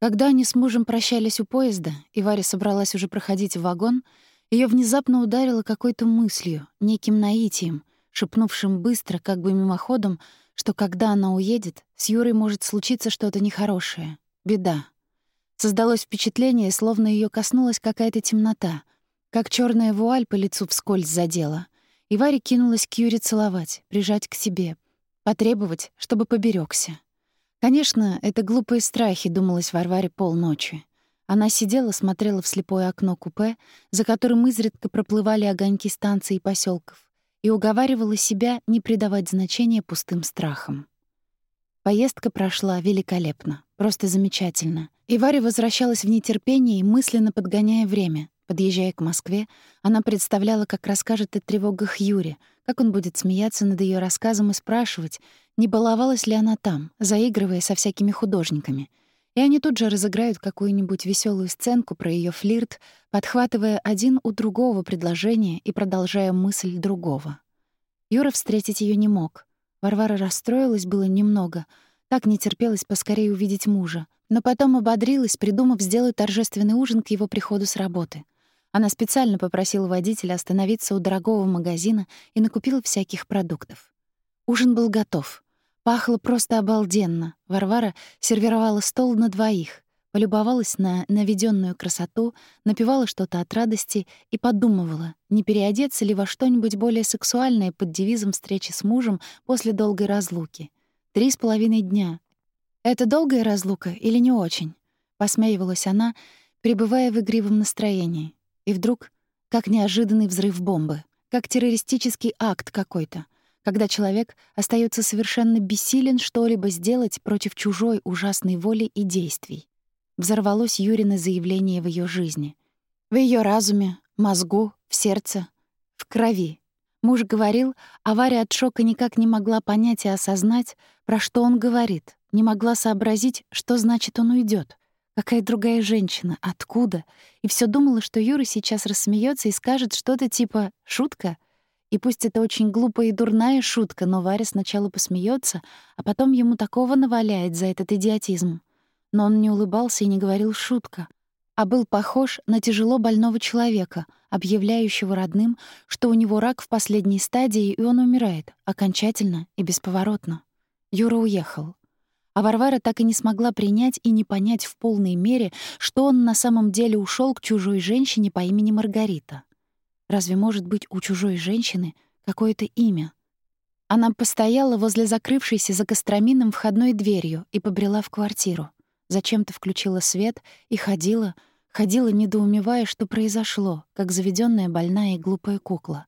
Когда они с мужем прощались у поезда, и Варя собралась уже проходить в вагон, ее внезапно ударило какой-то мыслью, неким наитием, шепнувшим быстро, как бы мимоходом, что когда она уедет, с Юрой может случиться что-то нехорошее. Беда. Создалось впечатление, словно ее коснулась какая-то темнота, как черная вуаль по лицу вскользь задела. И Варя кинулась к Юре целовать, прижать к себе, потребовать, чтобы поберегся. Конечно, это глупые страхи, думалось Варваре полночи. Она сидела, смотрела в слепое окно купе, за которым изредка проплывали огоньки станций и поселков, и уговаривала себя не придавать значения пустым страхам. Поездка прошла великолепно, просто замечательно. И Варя возвращалась в нетерпении, мысленно подгоняя время. Подъезжая к Москве, она представляла, как расскажет о тревогах Юре, как он будет смеяться над ее рассказом и спрашивать, не баловалась ли она там, заигрывая со всякими художниками. И они тут же разыграют какую-нибудь веселую сценку про ее флирт, подхватывая один у другого предложение и продолжая мысль другого. Юра встретить ее не мог. Варвара расстроилась было немного, так не терпелось поскорее увидеть мужа, но потом ободрилась, придумав сделать торжественный ужин к его приходу с работы. Она специально попросила водителя остановиться у дорогого магазина и накупила всяких продуктов. Ужин был готов. Пахло просто обалденно. Варвара сервировала стол на двоих, полюбовалась на наведенную красоту, напевала что-то от радости и подумывала, не переодеться ли во что-нибудь более сексуальное под девизом встречи с мужем после долгой разлуки. Три с половиной дня. Это долгая разлука или не очень? Посмеивалась она, пребывая в игривом настроении. И вдруг, как неожиданный взрыв бомбы, как террористический акт какой-то, когда человек остается совершенно бессилен что-либо сделать против чужой ужасной воли и действий. Взорвалось Юрина заявление в ее жизни. В ее разуме, мозгу, в сердце, в крови. Муж говорил, а Варя от шока никак не могла понять и осознать, про что он говорит, не могла сообразить, что значит он уйдет. Какая другая женщина? Откуда? И все думала, что Юра сейчас рассмеется и скажет что-то типа «шутка». И пусть это очень глупая и дурная шутка, но Варя сначала посмеется, а потом ему такого наваляет за этот идиотизм. Но он не улыбался и не говорил «шутка», а был похож на тяжело больного человека, объявляющего родным, что у него рак в последней стадии, и он умирает, окончательно и бесповоротно. Юра уехал. А Варвара так и не смогла принять и не понять в полной мере, что он на самом деле ушел к чужой женщине по имени Маргарита. Разве может быть у чужой женщины какое-то имя? Она постояла возле закрывшейся за Костромином входной дверью и побрела в квартиру. Зачем-то включила свет и ходила, ходила, недоумевая, что произошло, как заведенная больная и глупая кукла.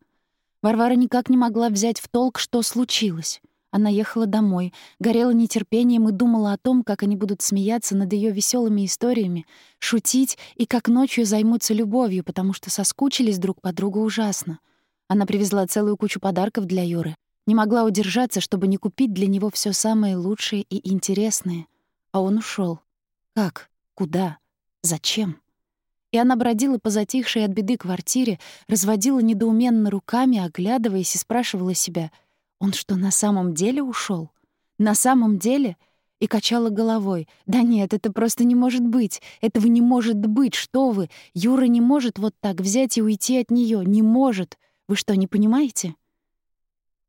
Варвара никак не могла взять в толк, что случилось. Она ехала домой, горела нетерпением и думала о том, как они будут смеяться над ее веселыми историями, шутить и как ночью займутся любовью, потому что соскучились друг по другу ужасно. Она привезла целую кучу подарков для Юры. Не могла удержаться, чтобы не купить для него все самое лучшее и интересное. А он ушел. Как? Куда? Зачем? И она бродила по затихшей от беды квартире, разводила недоуменно руками, оглядываясь и спрашивала себя — он что, на самом деле ушел? На самом деле? И качала головой. Да нет, это просто не может быть. Этого не может быть. Что вы? Юра не может вот так взять и уйти от нее. Не может. Вы что, не понимаете?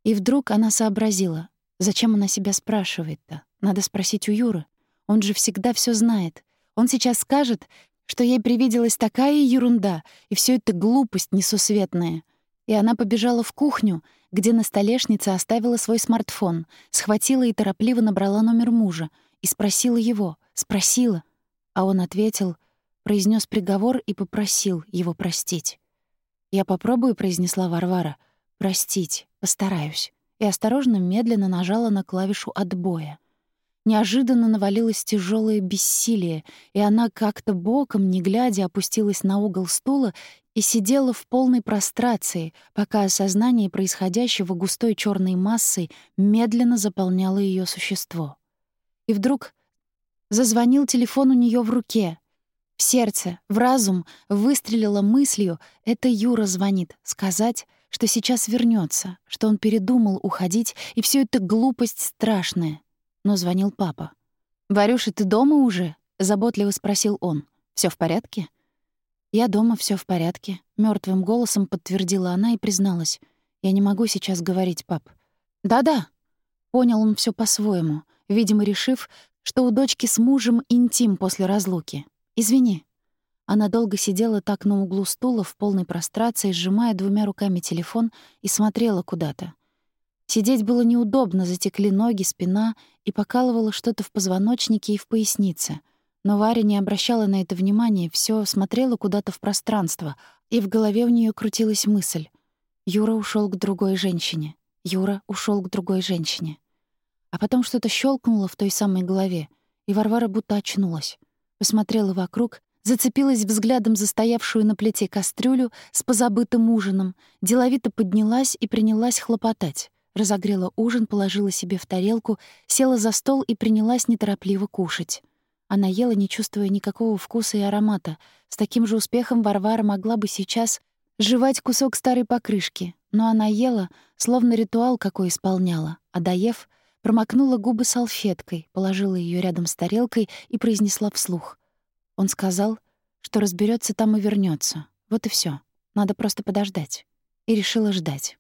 И вдруг она сообразила. Зачем она себя спрашивает-то? Надо спросить у Юры. Он же всегда все знает. Он сейчас скажет, что ей привиделась такая ерунда, и все это глупость несусветная. И она побежала в кухню, где на столешнице оставила свой смартфон, схватила и торопливо набрала номер мужа и спросила его, спросила. А он ответил, произнес приговор и попросил его простить. «Я попробую», — произнесла Варвара. «Простить, постараюсь». И осторожно, медленно нажала на клавишу отбоя. Неожиданно навалилось тяжелое бессилие, и она как-то боком, не глядя, опустилась на угол стула и сидела в полной прострации, пока осознание происходящего густой черной массой медленно заполняло ее существо. И вдруг зазвонил телефон у нее в руке. В сердце, в разум выстрелила мыслью «это Юра звонит», сказать, что сейчас вернется, что он передумал уходить, и все это глупость страшная. Но звонил папа. «Варюша, ты дома уже?» — заботливо спросил он. Все в порядке?» «Я дома, все в порядке», — мертвым голосом подтвердила она и призналась. «Я не могу сейчас говорить, пап». «Да-да», — понял он все по-своему, видимо, решив, что у дочки с мужем интим после разлуки. «Извини». Она долго сидела так на углу стула в полной прострации, сжимая двумя руками телефон и смотрела куда-то. Сидеть было неудобно, затекли ноги, спина и покалывало что-то в позвоночнике и в пояснице. Но Варя не обращала на это внимания, все смотрела куда-то в пространство, и в голове у нее крутилась мысль. Юра ушел к другой женщине. Юра ушел к другой женщине. А потом что-то щелкнуло в той самой голове, и Варвара будто очнулась. Посмотрела вокруг, зацепилась взглядом за стоявшую на плите кастрюлю с позабытым ужином, деловито поднялась и принялась хлопотать разогрела ужин, положила себе в тарелку, села за стол и принялась неторопливо кушать. Она ела, не чувствуя никакого вкуса и аромата. С таким же успехом Варвара могла бы сейчас жевать кусок старой покрышки, но она ела, словно ритуал какой исполняла, а доев, промокнула губы салфеткой, положила ее рядом с тарелкой и произнесла вслух. Он сказал, что разберется там и вернется. Вот и все. Надо просто подождать. И решила ждать.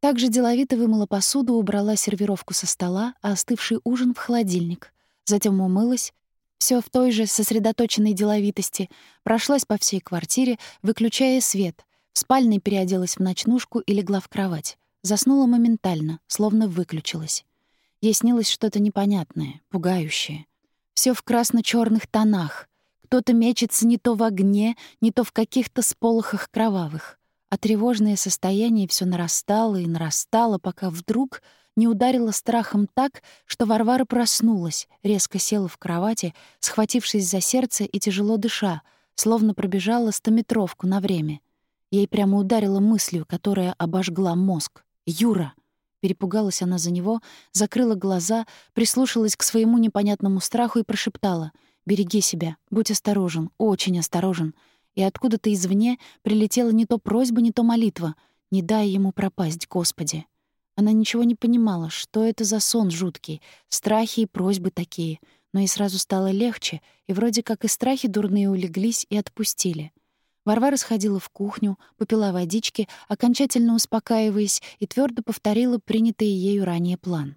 Также деловито вымыла посуду, убрала сервировку со стола, а остывший ужин в холодильник. Затем умылась, все в той же сосредоточенной деловитости, прошлась по всей квартире, выключая свет, в спальне переоделась в ночнушку и легла в кровать. Заснула моментально, словно выключилась. Ей снилось что-то непонятное, пугающее. Все в красно черных тонах. Кто-то мечется не то в огне, не то в каких-то сполохах кровавых а тревожное состояние все нарастало и нарастало, пока вдруг не ударило страхом так, что Варвара проснулась, резко села в кровати, схватившись за сердце и тяжело дыша, словно пробежала стометровку на время. Ей прямо ударило мыслью, которая обожгла мозг. «Юра!» Перепугалась она за него, закрыла глаза, прислушалась к своему непонятному страху и прошептала «Береги себя, будь осторожен, очень осторожен и откуда-то извне прилетела не то просьба, не то молитва «Не дай ему пропасть, Господи». Она ничего не понимала, что это за сон жуткий, страхи и просьбы такие, но и сразу стало легче, и вроде как и страхи дурные улеглись и отпустили. Варвара сходила в кухню, попила водички, окончательно успокаиваясь, и твердо повторила принятый ею ранее план.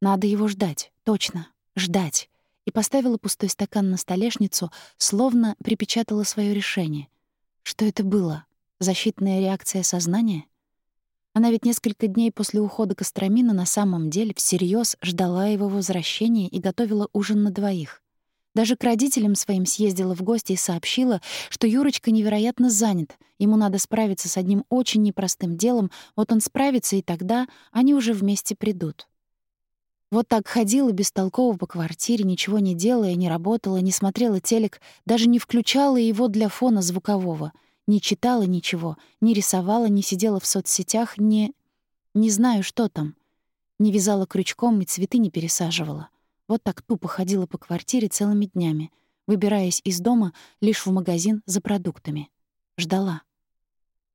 «Надо его ждать, точно, ждать и поставила пустой стакан на столешницу, словно припечатала свое решение. Что это было? Защитная реакция сознания? Она ведь несколько дней после ухода Костромина на самом деле всерьез ждала его возвращения и готовила ужин на двоих. Даже к родителям своим съездила в гости и сообщила, что Юрочка невероятно занят, ему надо справиться с одним очень непростым делом, вот он справится, и тогда они уже вместе придут. Вот так ходила бестолково по квартире, ничего не делая, не работала, не смотрела телек, даже не включала его для фона звукового, не читала ничего, не рисовала, не сидела в соцсетях, не... не знаю, что там. Не вязала крючком и цветы не пересаживала. Вот так тупо ходила по квартире целыми днями, выбираясь из дома лишь в магазин за продуктами. Ждала.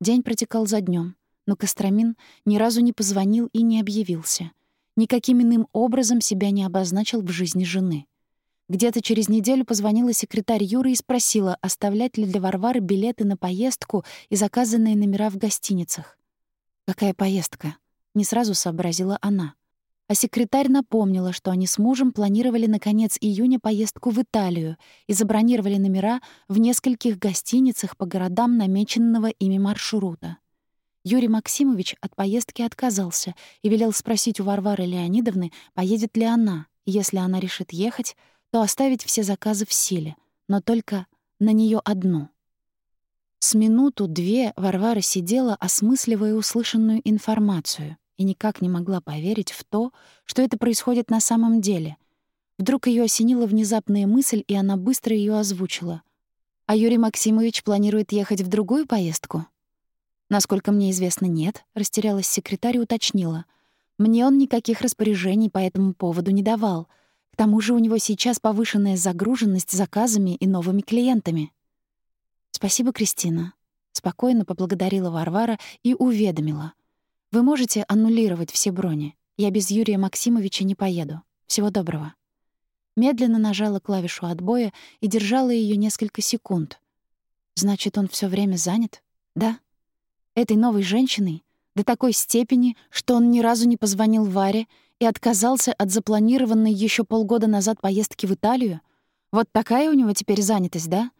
День протекал за днем, но Костромин ни разу не позвонил и не объявился — никаким иным образом себя не обозначил в жизни жены. Где-то через неделю позвонила секретарь Юры и спросила, оставлять ли для Варвары билеты на поездку и заказанные номера в гостиницах. «Какая поездка?» — не сразу сообразила она. А секретарь напомнила, что они с мужем планировали на конец июня поездку в Италию и забронировали номера в нескольких гостиницах по городам намеченного ими маршрута. Юрий Максимович от поездки отказался и велел спросить у Варвары Леонидовны, поедет ли она, если она решит ехать, то оставить все заказы в силе, но только на нее одну. С минуту-две Варвара сидела, осмысливая услышанную информацию, и никак не могла поверить в то, что это происходит на самом деле. Вдруг ее осенила внезапная мысль, и она быстро ее озвучила. «А Юрий Максимович планирует ехать в другую поездку?» «Насколько мне известно, нет», — растерялась секретарь и уточнила. «Мне он никаких распоряжений по этому поводу не давал. Тому же у него сейчас повышенная загруженность заказами и новыми клиентами». «Спасибо, Кристина», — спокойно поблагодарила Варвара и уведомила. «Вы можете аннулировать все брони. Я без Юрия Максимовича не поеду. Всего доброго». Медленно нажала клавишу отбоя и держала ее несколько секунд. Значит, он все время занят? Да? Этой новой женщиной? До такой степени, что он ни разу не позвонил Варе и отказался от запланированной еще полгода назад поездки в Италию? Вот такая у него теперь занятость, да?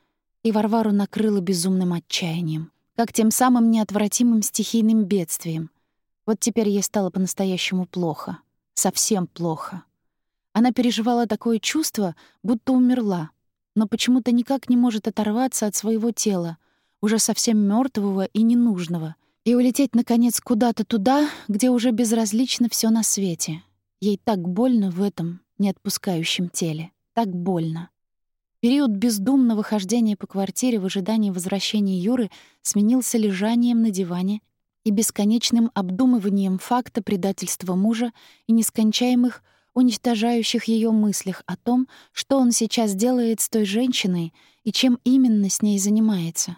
И Варвару накрыло безумным отчаянием, как тем самым неотвратимым стихийным бедствием. Вот теперь ей стало по-настоящему плохо. Совсем плохо. Она переживала такое чувство, будто умерла, но почему-то никак не может оторваться от своего тела, уже совсем мертвого и ненужного, и улететь, наконец, куда-то туда, где уже безразлично все на свете. Ей так больно в этом неотпускающем теле. Так больно. Период бездумного хождения по квартире в ожидании возвращения Юры сменился лежанием на диване и бесконечным обдумыванием факта предательства мужа и нескончаемых, уничтожающих ее мыслях о том, что он сейчас делает с той женщиной и чем именно с ней занимается.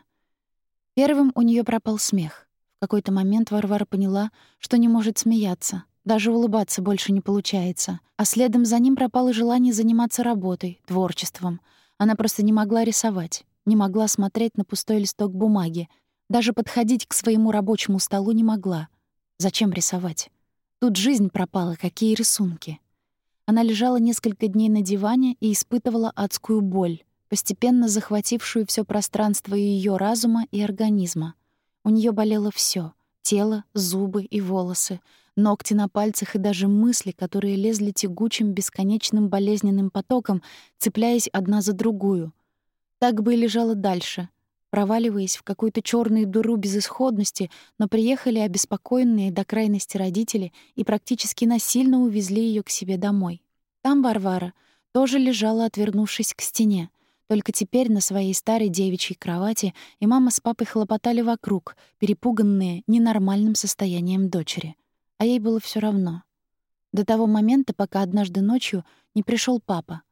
Первым у нее пропал смех. В какой-то момент Варвара поняла, что не может смеяться, даже улыбаться больше не получается, а следом за ним пропало желание заниматься работой, творчеством. Она просто не могла рисовать, не могла смотреть на пустой листок бумаги, даже подходить к своему рабочему столу не могла. Зачем рисовать? Тут жизнь пропала, какие рисунки. Она лежала несколько дней на диване и испытывала адскую боль, постепенно захватившую все пространство ее разума и организма. У нее болело все: тело, зубы и волосы, ногти на пальцах и даже мысли, которые лезли тягучим бесконечным болезненным потоком, цепляясь одна за другую. Так бы и лежала дальше — проваливаясь в какую-то черную дыру безысходности, но приехали обеспокоенные до крайности родители и практически насильно увезли ее к себе домой. Там Варвара тоже лежала, отвернувшись к стене. Только теперь на своей старой девичьей кровати и мама с папой хлопотали вокруг, перепуганные ненормальным состоянием дочери. А ей было все равно. До того момента, пока однажды ночью не пришел папа.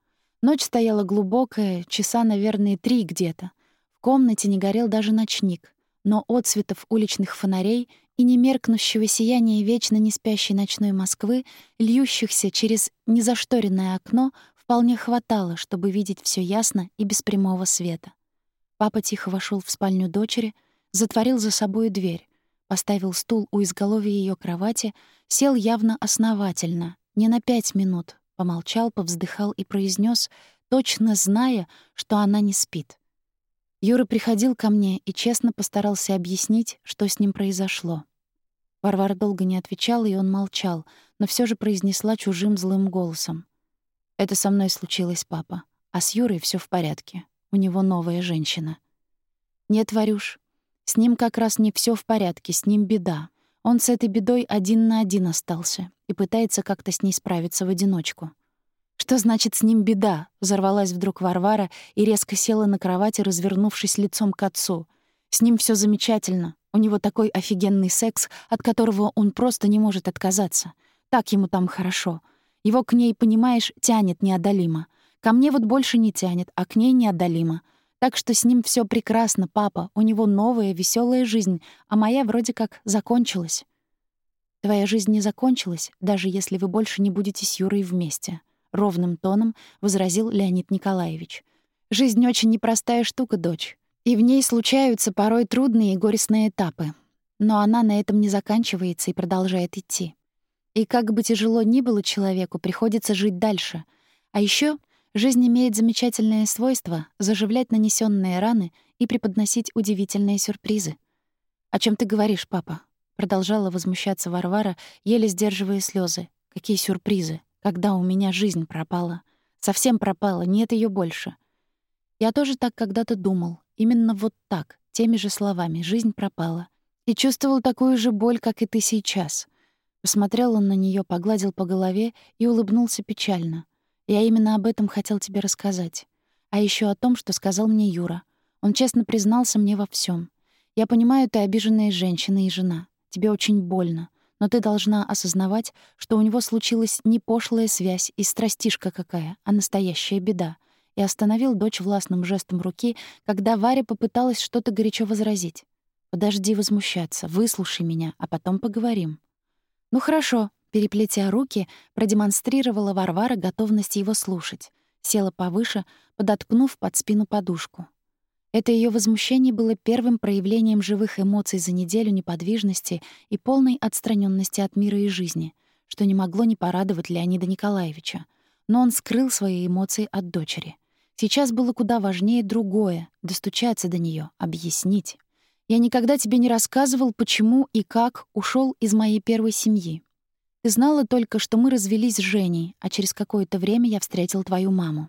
Ночь стояла глубокая, часа, наверное, три где-то. В комнате не горел даже ночник, но отсветов уличных фонарей и немеркнущего сияния вечно не спящей ночной Москвы, льющихся через незашторенное окно, вполне хватало, чтобы видеть все ясно и без прямого света. Папа тихо вошел в спальню дочери, затворил за собой дверь, поставил стул у изголовья ее кровати, сел явно основательно, не на пять минут, помолчал, повздыхал и произнес, точно зная, что она не спит. Юра приходил ко мне и честно постарался объяснить, что с ним произошло. Варвара долго не отвечала, и он молчал, но все же произнесла чужим злым голосом. «Это со мной случилось, папа. А с Юрой все в порядке. У него новая женщина». «Нет, Варюш, с ним как раз не все в порядке, с ним беда. Он с этой бедой один на один остался и пытается как-то с ней справиться в одиночку. «Что значит с ним беда?» — взорвалась вдруг Варвара и резко села на кровати, развернувшись лицом к отцу. «С ним все замечательно. У него такой офигенный секс, от которого он просто не может отказаться. Так ему там хорошо. Его к ней, понимаешь, тянет неодолимо. Ко мне вот больше не тянет, а к ней неодолимо. Так что с ним все прекрасно, папа. У него новая, веселая жизнь, а моя вроде как закончилась». «Твоя жизнь не закончилась, даже если вы больше не будете с Юрой вместе», — ровным тоном возразил Леонид Николаевич. «Жизнь очень непростая штука, дочь, и в ней случаются порой трудные и горестные этапы. Но она на этом не заканчивается и продолжает идти. И как бы тяжело ни было человеку, приходится жить дальше. А еще жизнь имеет замечательное свойство заживлять нанесенные раны и преподносить удивительные сюрпризы. «О чем ты говоришь, папа?» Продолжала возмущаться Варвара, еле сдерживая слезы. «Какие сюрпризы? когда у меня жизнь пропала. Совсем пропала, нет ее больше. Я тоже так когда-то думал. Именно вот так, теми же словами, жизнь пропала. И чувствовал такую же боль, как и ты сейчас. Посмотрел он на нее, погладил по голове и улыбнулся печально. Я именно об этом хотел тебе рассказать. А еще о том, что сказал мне Юра. Он честно признался мне во всем. Я понимаю, ты обиженная женщина и жена. Тебе очень больно но ты должна осознавать, что у него случилась не пошлая связь и страстишка какая, а настоящая беда. И остановил дочь властным жестом руки, когда Варя попыталась что-то горячо возразить. «Подожди возмущаться, выслушай меня, а потом поговорим». «Ну хорошо», — переплетя руки, продемонстрировала Варвара готовность его слушать. села повыше, подоткнув под спину подушку. Это ее возмущение было первым проявлением живых эмоций за неделю неподвижности и полной отстраненности от мира и жизни, что не могло не порадовать Леонида Николаевича. Но он скрыл свои эмоции от дочери. Сейчас было куда важнее другое — достучаться до нее, объяснить. «Я никогда тебе не рассказывал, почему и как ушел из моей первой семьи. Ты знала только, что мы развелись с Женей, а через какое-то время я встретил твою маму.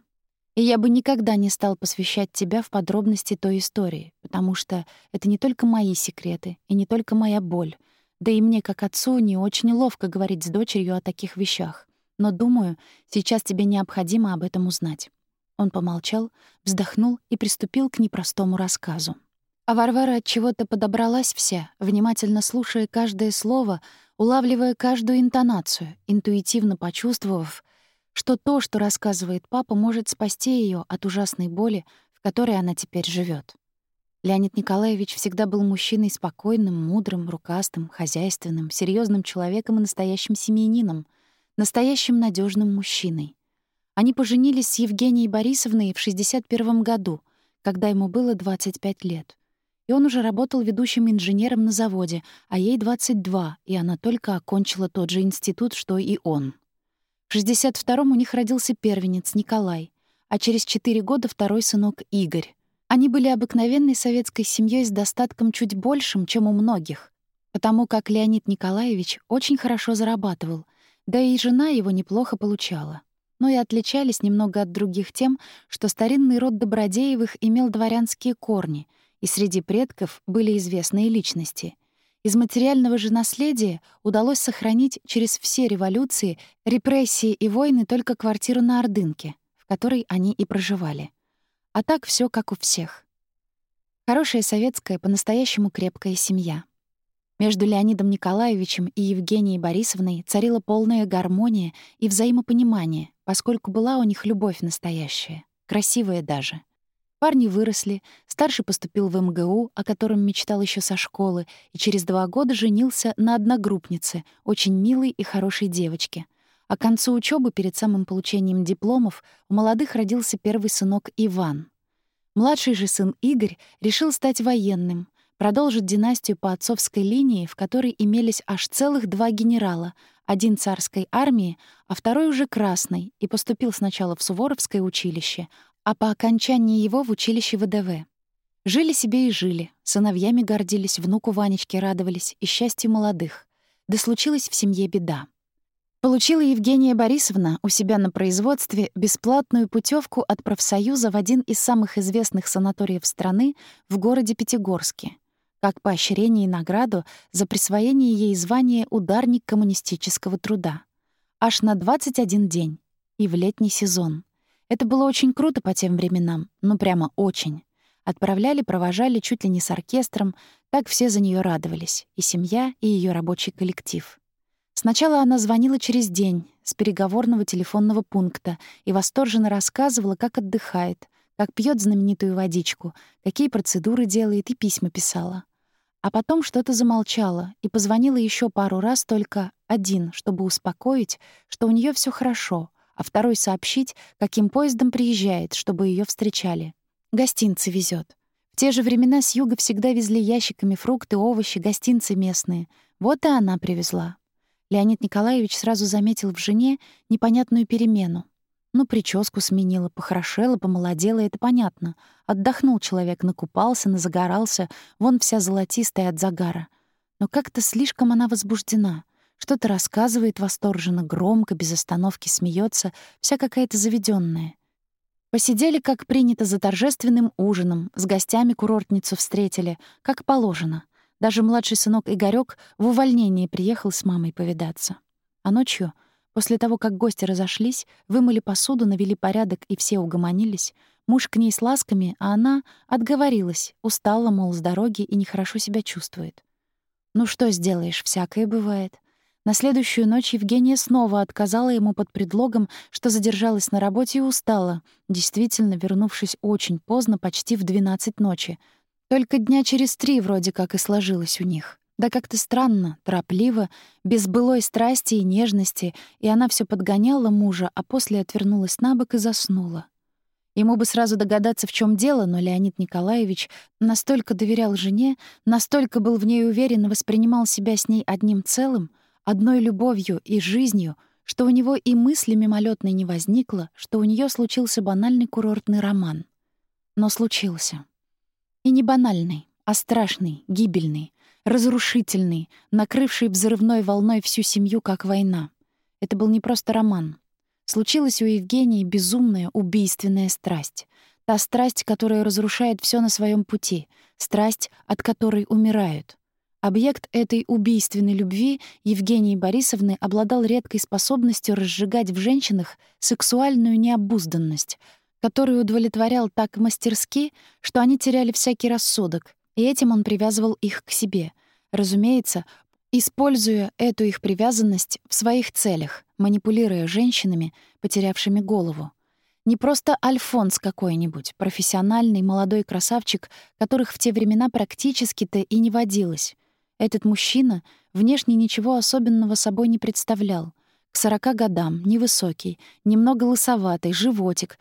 И я бы никогда не стал посвящать тебя в подробности той истории, потому что это не только мои секреты и не только моя боль. Да и мне, как отцу, не очень ловко говорить с дочерью о таких вещах. Но, думаю, сейчас тебе необходимо об этом узнать». Он помолчал, вздохнул и приступил к непростому рассказу. А Варвара от чего-то подобралась вся, внимательно слушая каждое слово, улавливая каждую интонацию, интуитивно почувствовав, что то, что рассказывает папа, может спасти ее от ужасной боли, в которой она теперь живет. Леонид Николаевич всегда был мужчиной спокойным, мудрым, рукастым, хозяйственным, серьезным человеком и настоящим семьянином, настоящим надежным мужчиной. Они поженились с Евгенией Борисовной в 61 году, когда ему было 25 лет. Он уже работал ведущим инженером на заводе, а ей 22, и она только окончила тот же институт, что и он. В 62-м у них родился первенец Николай, а через 4 года второй сынок Игорь. Они были обыкновенной советской семьей с достатком чуть большим, чем у многих, потому как Леонид Николаевич очень хорошо зарабатывал, да и жена его неплохо получала. Но и отличались немного от других тем, что старинный род Добродеевых имел дворянские корни, и среди предков были известные личности — из материального же наследия удалось сохранить через все революции, репрессии и войны только квартиру на Ордынке, в которой они и проживали. А так все как у всех. Хорошая советская, по-настоящему крепкая семья. Между Леонидом Николаевичем и Евгенией Борисовной царила полная гармония и взаимопонимание, поскольку была у них любовь настоящая, красивая даже — Парни выросли, старший поступил в МГУ, о котором мечтал еще со школы, и через два года женился на одногруппнице, очень милой и хорошей девочке. А к концу учебы, перед самым получением дипломов, у молодых родился первый сынок Иван. Младший же сын Игорь решил стать военным, продолжить династию по отцовской линии, в которой имелись аж целых два генерала, один царской армии, а второй уже красной, и поступил сначала в Суворовское училище, а по окончании его в училище ВДВ. Жили себе и жили, сыновьями гордились, внуку Ванечке радовались и счастью молодых. Да случилась в семье беда. Получила Евгения Борисовна у себя на производстве бесплатную путевку от профсоюза в один из самых известных санаториев страны в городе Пятигорске, как поощрение и награду за присвоение ей звания «Ударник коммунистического труда». Аж на 21 день и в летний сезон. Это было очень круто по тем временам, ну прямо очень. Отправляли, провожали чуть ли не с оркестром, так все за нее радовались, и семья, и ее рабочий коллектив. Сначала она звонила через день с переговорного телефонного пункта и восторженно рассказывала, как отдыхает, как пьет знаменитую водичку, какие процедуры делает и письма писала. А потом что-то замолчала и позвонила еще пару раз только один, чтобы успокоить, что у нее все хорошо — а второй сообщить, каким поездом приезжает, чтобы ее встречали. Гостинцы везет. В те же времена с юга всегда везли ящиками фрукты, овощи, гостинцы местные. Вот и она привезла. Леонид Николаевич сразу заметил в жене непонятную перемену. Ну, прическу сменила, похорошела, помолодела, это понятно. Отдохнул человек, накупался, назагорался, вон вся золотистая от загара. Но как-то слишком она возбуждена. Что-то рассказывает восторженно, громко, без остановки смеется, вся какая-то заведенная. Посидели, как принято, за торжественным ужином, с гостями курортницу встретили, как положено. Даже младший сынок Игорёк в увольнение приехал с мамой повидаться. А ночью, после того, как гости разошлись, вымыли посуду, навели порядок и все угомонились, муж к ней с ласками, а она отговорилась, устала, мол, с дороги и нехорошо себя чувствует. Ну что сделаешь, всякое бывает. На следующую ночь Евгения снова отказала ему под предлогом, что задержалась на работе и устала, действительно вернувшись очень поздно, почти в 12 ночи. Только дня через три вроде как и сложилось у них. Да как-то странно, торопливо, без былой страсти и нежности, и она все подгоняла мужа, а после отвернулась на бок и заснула. Ему бы сразу догадаться, в чем дело, но Леонид Николаевич настолько доверял жене, настолько был в ней уверен и воспринимал себя с ней одним целым, одной любовью и жизнью, что у него и мысли мимолетной не возникло, что у нее случился банальный курортный роман. Но случился. И не банальный, а страшный, гибельный, разрушительный, накрывший взрывной волной всю семью, как война. Это был не просто роман. Случилась у Евгении безумная, убийственная страсть. Та страсть, которая разрушает все на своем пути, страсть, от которой умирают. Объект этой убийственной любви Евгении Борисовны обладал редкой способностью разжигать в женщинах сексуальную необузданность, которую удовлетворял так мастерски, что они теряли всякий рассудок, и этим он привязывал их к себе. Разумеется, используя эту их привязанность в своих целях, манипулируя женщинами, потерявшими голову. Не просто Альфонс какой-нибудь, профессиональный молодой красавчик, которых в те времена практически-то и не водилось. Этот мужчина внешне ничего особенного собой не представлял. К сорока годам, невысокий, немного лысоватый, животик,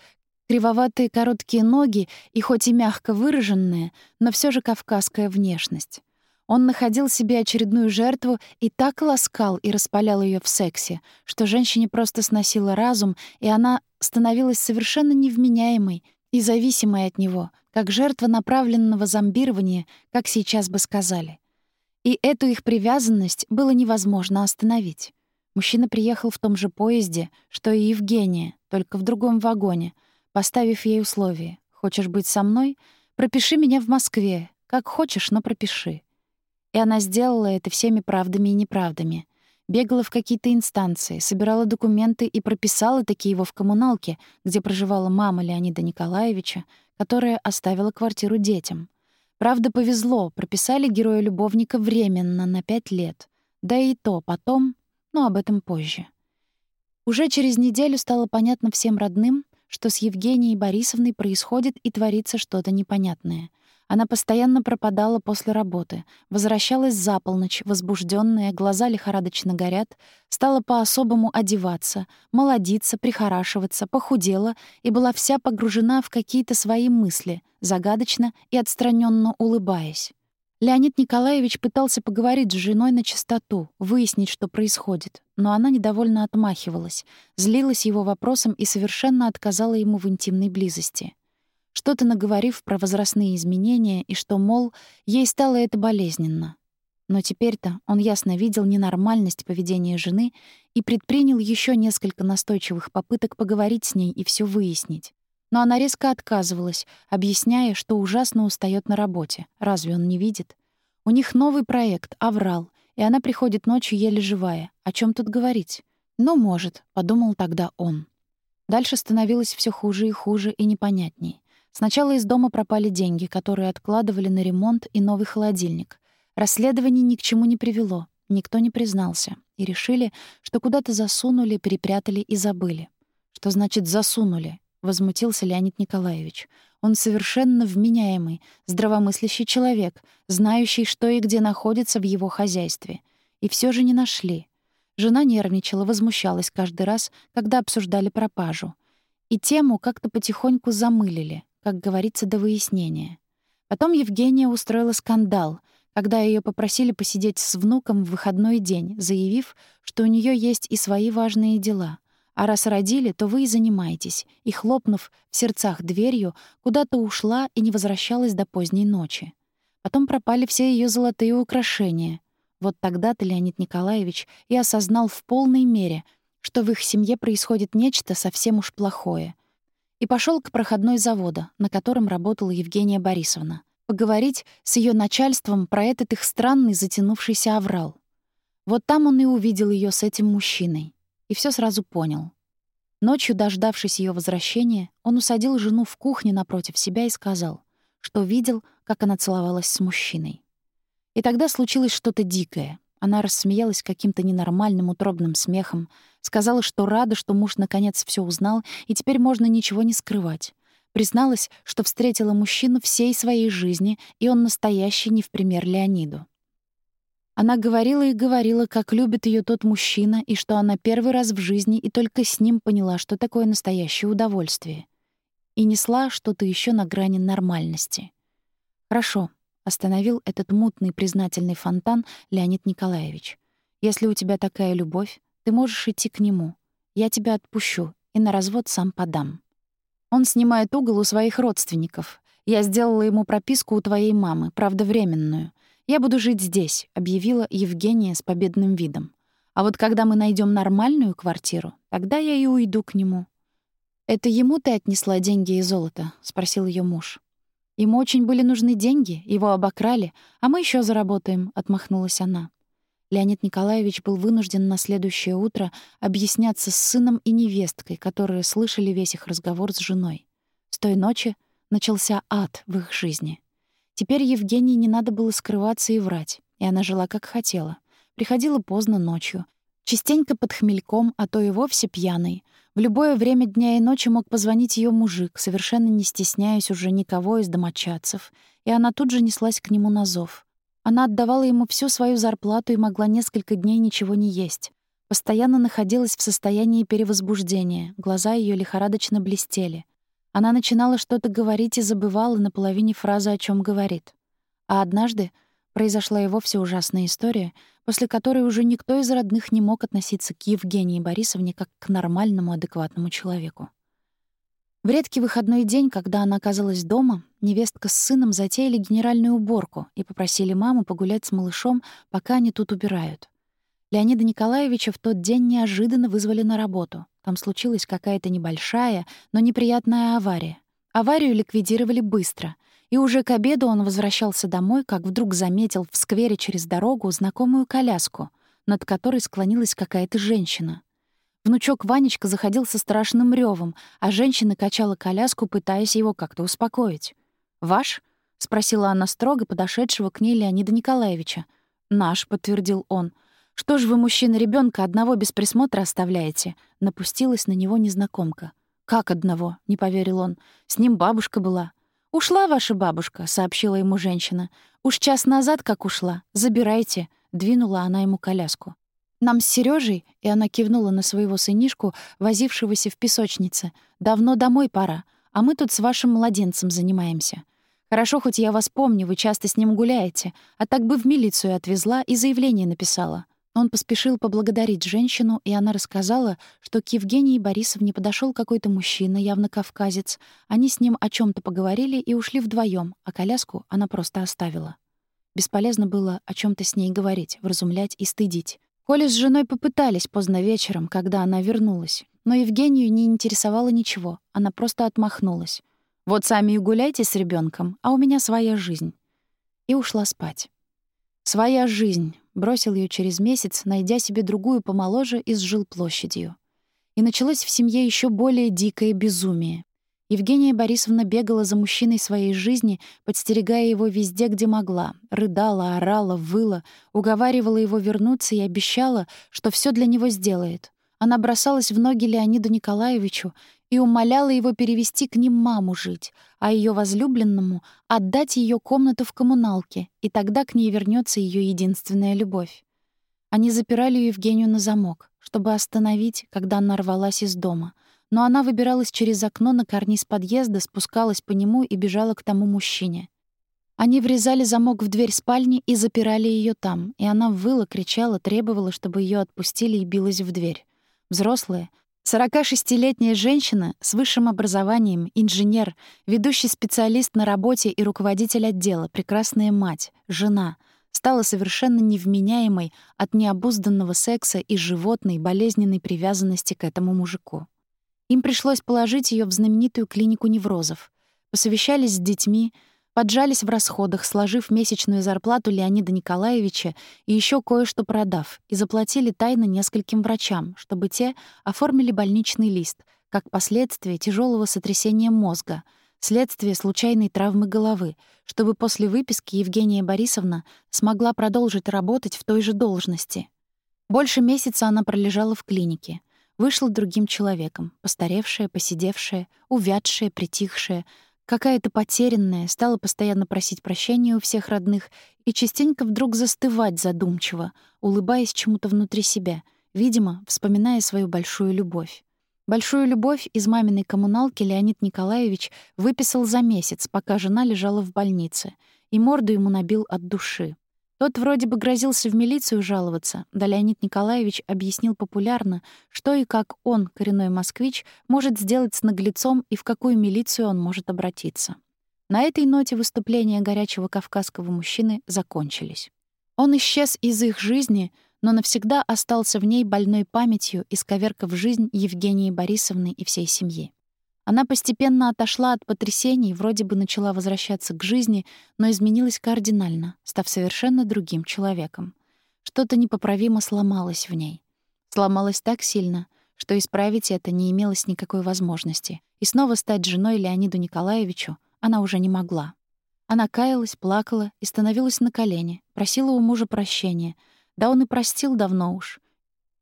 кривоватые короткие ноги и хоть и мягко выраженная, но все же кавказская внешность. Он находил себе очередную жертву и так ласкал и распалял ее в сексе, что женщине просто сносила разум, и она становилась совершенно невменяемой и зависимой от него, как жертва направленного зомбирования, как сейчас бы сказали. И эту их привязанность было невозможно остановить. Мужчина приехал в том же поезде, что и Евгения, только в другом вагоне, поставив ей условие. «Хочешь быть со мной? Пропиши меня в Москве. Как хочешь, но пропиши». И она сделала это всеми правдами и неправдами. Бегала в какие-то инстанции, собирала документы и прописала такие его в коммуналке, где проживала мама Леонида Николаевича, которая оставила квартиру детям — Правда, повезло, прописали героя-любовника временно, на пять лет. Да и то потом, но об этом позже. Уже через неделю стало понятно всем родным, что с Евгенией Борисовной происходит и творится что-то непонятное — она постоянно пропадала после работы, возвращалась за полночь, возбужденная, глаза лихорадочно горят, стала по-особому одеваться, молодиться, прихорашиваться, похудела и была вся погружена в какие-то свои мысли, загадочно и отстраненно улыбаясь. Леонид Николаевич пытался поговорить с женой на чистоту, выяснить, что происходит, но она недовольно отмахивалась, злилась его вопросом и совершенно отказала ему в интимной близости что-то наговорив про возрастные изменения и что, мол, ей стало это болезненно. Но теперь-то он ясно видел ненормальность поведения жены и предпринял еще несколько настойчивых попыток поговорить с ней и все выяснить. Но она резко отказывалась, объясняя, что ужасно устает на работе. Разве он не видит? У них новый проект «Аврал», и она приходит ночью еле живая. О чем тут говорить? «Ну, может», — подумал тогда он. Дальше становилось все хуже и хуже и непонятней. Сначала из дома пропали деньги, которые откладывали на ремонт и новый холодильник. Расследование ни к чему не привело, никто не признался. И решили, что куда-то засунули, перепрятали и забыли. «Что значит «засунули»?» — возмутился Леонид Николаевич. Он совершенно вменяемый, здравомыслящий человек, знающий, что и где находится в его хозяйстве. И все же не нашли. Жена нервничала, возмущалась каждый раз, когда обсуждали пропажу. И тему как-то потихоньку замылили как говорится, до выяснения. Потом Евгения устроила скандал, когда ее попросили посидеть с внуком в выходной день, заявив, что у нее есть и свои важные дела. А раз родили, то вы и занимаетесь, и, хлопнув в сердцах дверью, куда-то ушла и не возвращалась до поздней ночи. Потом пропали все ее золотые украшения. Вот тогда-то Леонид Николаевич и осознал в полной мере, что в их семье происходит нечто совсем уж плохое, и пошел к проходной завода, на котором работала Евгения Борисовна, поговорить с ее начальством про этот их странный затянувшийся аврал. Вот там он и увидел ее с этим мужчиной. И все сразу понял. Ночью, дождавшись ее возвращения, он усадил жену в кухне напротив себя и сказал, что видел, как она целовалась с мужчиной. И тогда случилось что-то дикое. Она рассмеялась каким-то ненормальным утробным смехом, сказала, что рада, что муж наконец все узнал, и теперь можно ничего не скрывать. Призналась, что встретила мужчину всей своей жизни, и он настоящий не в пример Леониду. Она говорила и говорила, как любит ее тот мужчина, и что она первый раз в жизни и только с ним поняла, что такое настоящее удовольствие. И несла что-то еще на грани нормальности. «Хорошо», — остановил этот мутный признательный фонтан Леонид Николаевич. «Если у тебя такая любовь, ты можешь идти к нему. Я тебя отпущу и на развод сам подам». Он снимает угол у своих родственников. Я сделала ему прописку у твоей мамы, правда, временную. Я буду жить здесь, объявила Евгения с победным видом. А вот когда мы найдем нормальную квартиру, тогда я и уйду к нему. Это ему ты отнесла деньги и золото, спросил ее муж. Ему очень были нужны деньги, его обокрали, а мы еще заработаем, отмахнулась она. Леонид Николаевич был вынужден на следующее утро объясняться с сыном и невесткой, которые слышали весь их разговор с женой. С той ночи начался ад в их жизни. Теперь Евгении не надо было скрываться и врать, и она жила как хотела. Приходила поздно ночью, частенько под хмельком, а то и вовсе пьяной. В любое время дня и ночи мог позвонить ее мужик, совершенно не стесняясь уже никого из домочадцев, и она тут же неслась к нему на зов — она отдавала ему всю свою зарплату и могла несколько дней ничего не есть. Постоянно находилась в состоянии перевозбуждения, глаза ее лихорадочно блестели. Она начинала что-то говорить и забывала на половине фразы, о чем говорит. А однажды произошла и вовсе ужасная история, после которой уже никто из родных не мог относиться к Евгении Борисовне как к нормальному, адекватному человеку. В редкий выходной день, когда она оказалась дома, невестка с сыном затеяли генеральную уборку и попросили маму погулять с малышом, пока они тут убирают. Леонида Николаевича в тот день неожиданно вызвали на работу. Там случилась какая-то небольшая, но неприятная авария. Аварию ликвидировали быстро, и уже к обеду он возвращался домой, как вдруг заметил в сквере через дорогу знакомую коляску, над которой склонилась какая-то женщина. Внучок Ванечка заходил со страшным ревом, а женщина качала коляску, пытаясь его как-то успокоить. «Ваш?» — спросила она строго подошедшего к ней Леонида Николаевича. «Наш», — подтвердил он. «Что ж вы, мужчина, ребенка одного без присмотра оставляете?» — напустилась на него незнакомка. «Как одного?» — не поверил он. «С ним бабушка была». «Ушла ваша бабушка», — сообщила ему женщина. «Уж час назад как ушла. Забирайте». Двинула она ему коляску. Нам с Сережей, и она кивнула на своего сынишку, возившегося в песочнице, давно домой пора, а мы тут с вашим младенцем занимаемся. Хорошо, хоть я вас помню, вы часто с ним гуляете, а так бы в милицию отвезла и заявление написала. Он поспешил поблагодарить женщину, и она рассказала, что к Евгении Борисовне подошел какой-то мужчина, явно кавказец. Они с ним о чем то поговорили и ушли вдвоем, а коляску она просто оставила. Бесполезно было о чем то с ней говорить, вразумлять и стыдить. Коля с женой попытались поздно вечером, когда она вернулась. Но Евгению не интересовало ничего. Она просто отмахнулась. «Вот сами и гуляйте с ребенком, а у меня своя жизнь». И ушла спать. «Своя жизнь», — бросил ее через месяц, найдя себе другую помоложе и с жилплощадью. И началось в семье еще более дикое безумие. Евгения Борисовна бегала за мужчиной своей жизни, подстерегая его везде, где могла. Рыдала, орала, выла, уговаривала его вернуться и обещала, что все для него сделает. Она бросалась в ноги Леониду Николаевичу и умоляла его перевести к ним маму жить, а ее возлюбленному отдать ее комнату в коммуналке, и тогда к ней вернется ее единственная любовь. Они запирали Евгению на замок, чтобы остановить, когда она рвалась из дома — но она выбиралась через окно на карниз подъезда, спускалась по нему и бежала к тому мужчине. Они врезали замок в дверь спальни и запирали ее там, и она выла, кричала, требовала, чтобы ее отпустили и билась в дверь. Взрослая, 46-летняя женщина с высшим образованием, инженер, ведущий специалист на работе и руководитель отдела, прекрасная мать, жена — стала совершенно невменяемой от необузданного секса и животной болезненной привязанности к этому мужику. Им пришлось положить ее в знаменитую клинику неврозов. Посовещались с детьми, поджались в расходах, сложив месячную зарплату Леонида Николаевича и еще кое-что продав, и заплатили тайно нескольким врачам, чтобы те оформили больничный лист, как последствие тяжелого сотрясения мозга, следствие случайной травмы головы, чтобы после выписки Евгения Борисовна смогла продолжить работать в той же должности. Больше месяца она пролежала в клинике — вышла другим человеком, постаревшая, посидевшая, увядшая, притихшая, какая-то потерянная, стала постоянно просить прощения у всех родных и частенько вдруг застывать задумчиво, улыбаясь чему-то внутри себя, видимо, вспоминая свою большую любовь. Большую любовь из маминой коммуналки Леонид Николаевич выписал за месяц, пока жена лежала в больнице, и морду ему набил от души. Тот вроде бы грозился в милицию жаловаться, да Леонид Николаевич объяснил популярно, что и как он, коренной москвич, может сделать с наглецом и в какую милицию он может обратиться. На этой ноте выступления горячего кавказского мужчины закончились. Он исчез из их жизни, но навсегда остался в ней больной памятью, исковеркав жизнь Евгении Борисовны и всей семьи. Она постепенно отошла от потрясений, вроде бы начала возвращаться к жизни, но изменилась кардинально, став совершенно другим человеком. Что-то непоправимо сломалось в ней. Сломалось так сильно, что исправить это не имелось никакой возможности, и снова стать женой Леониду Николаевичу она уже не могла. Она каялась, плакала и становилась на колени, просила у мужа прощения. Да он и простил давно уж.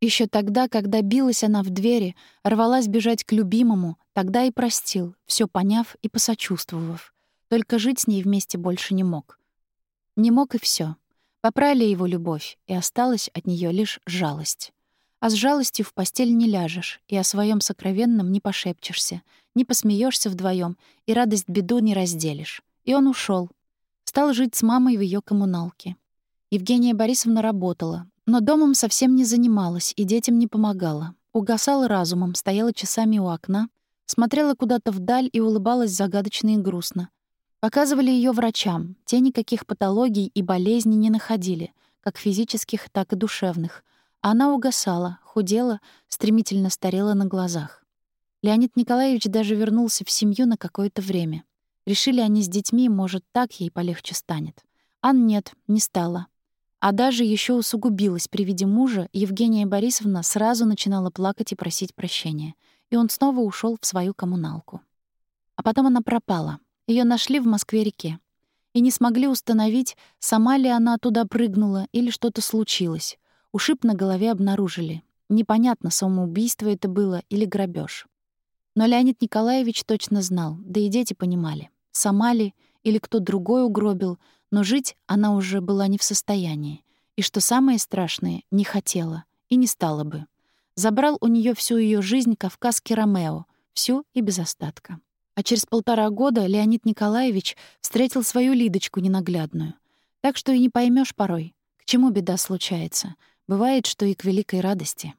Еще тогда, когда билась она в двери, рвалась бежать к любимому, тогда и простил, все поняв и посочувствовав. Только жить с ней вместе больше не мог. Не мог и все. Попрали его любовь, и осталась от нее лишь жалость. А с жалостью в постель не ляжешь, и о своем сокровенном не пошепчешься, не посмеешься вдвоем, и радость беду не разделишь. И он ушел, Стал жить с мамой в ее коммуналке. Евгения Борисовна работала, но домом совсем не занималась и детям не помогала. Угасала разумом, стояла часами у окна, смотрела куда-то вдаль и улыбалась загадочно и грустно. Показывали ее врачам. Те никаких патологий и болезней не находили, как физических, так и душевных. А она угасала, худела, стремительно старела на глазах. Леонид Николаевич даже вернулся в семью на какое-то время. Решили они с детьми, может, так ей полегче станет. Ан нет, не стало. А даже еще усугубилась при виде мужа, Евгения Борисовна сразу начинала плакать и просить прощения. И он снова ушел в свою коммуналку. А потом она пропала. Ее нашли в Москве-реке. И не смогли установить, сама ли она туда прыгнула или что-то случилось. Ушиб на голове обнаружили. Непонятно, самоубийство это было или грабеж. Но Леонид Николаевич точно знал, да и дети понимали. Сама ли или кто другой угробил — но жить она уже была не в состоянии. И что самое страшное, не хотела и не стала бы. Забрал у нее всю ее жизнь кавказский Ромео, всю и без остатка. А через полтора года Леонид Николаевич встретил свою Лидочку ненаглядную. Так что и не поймешь порой, к чему беда случается. Бывает, что и к великой радости.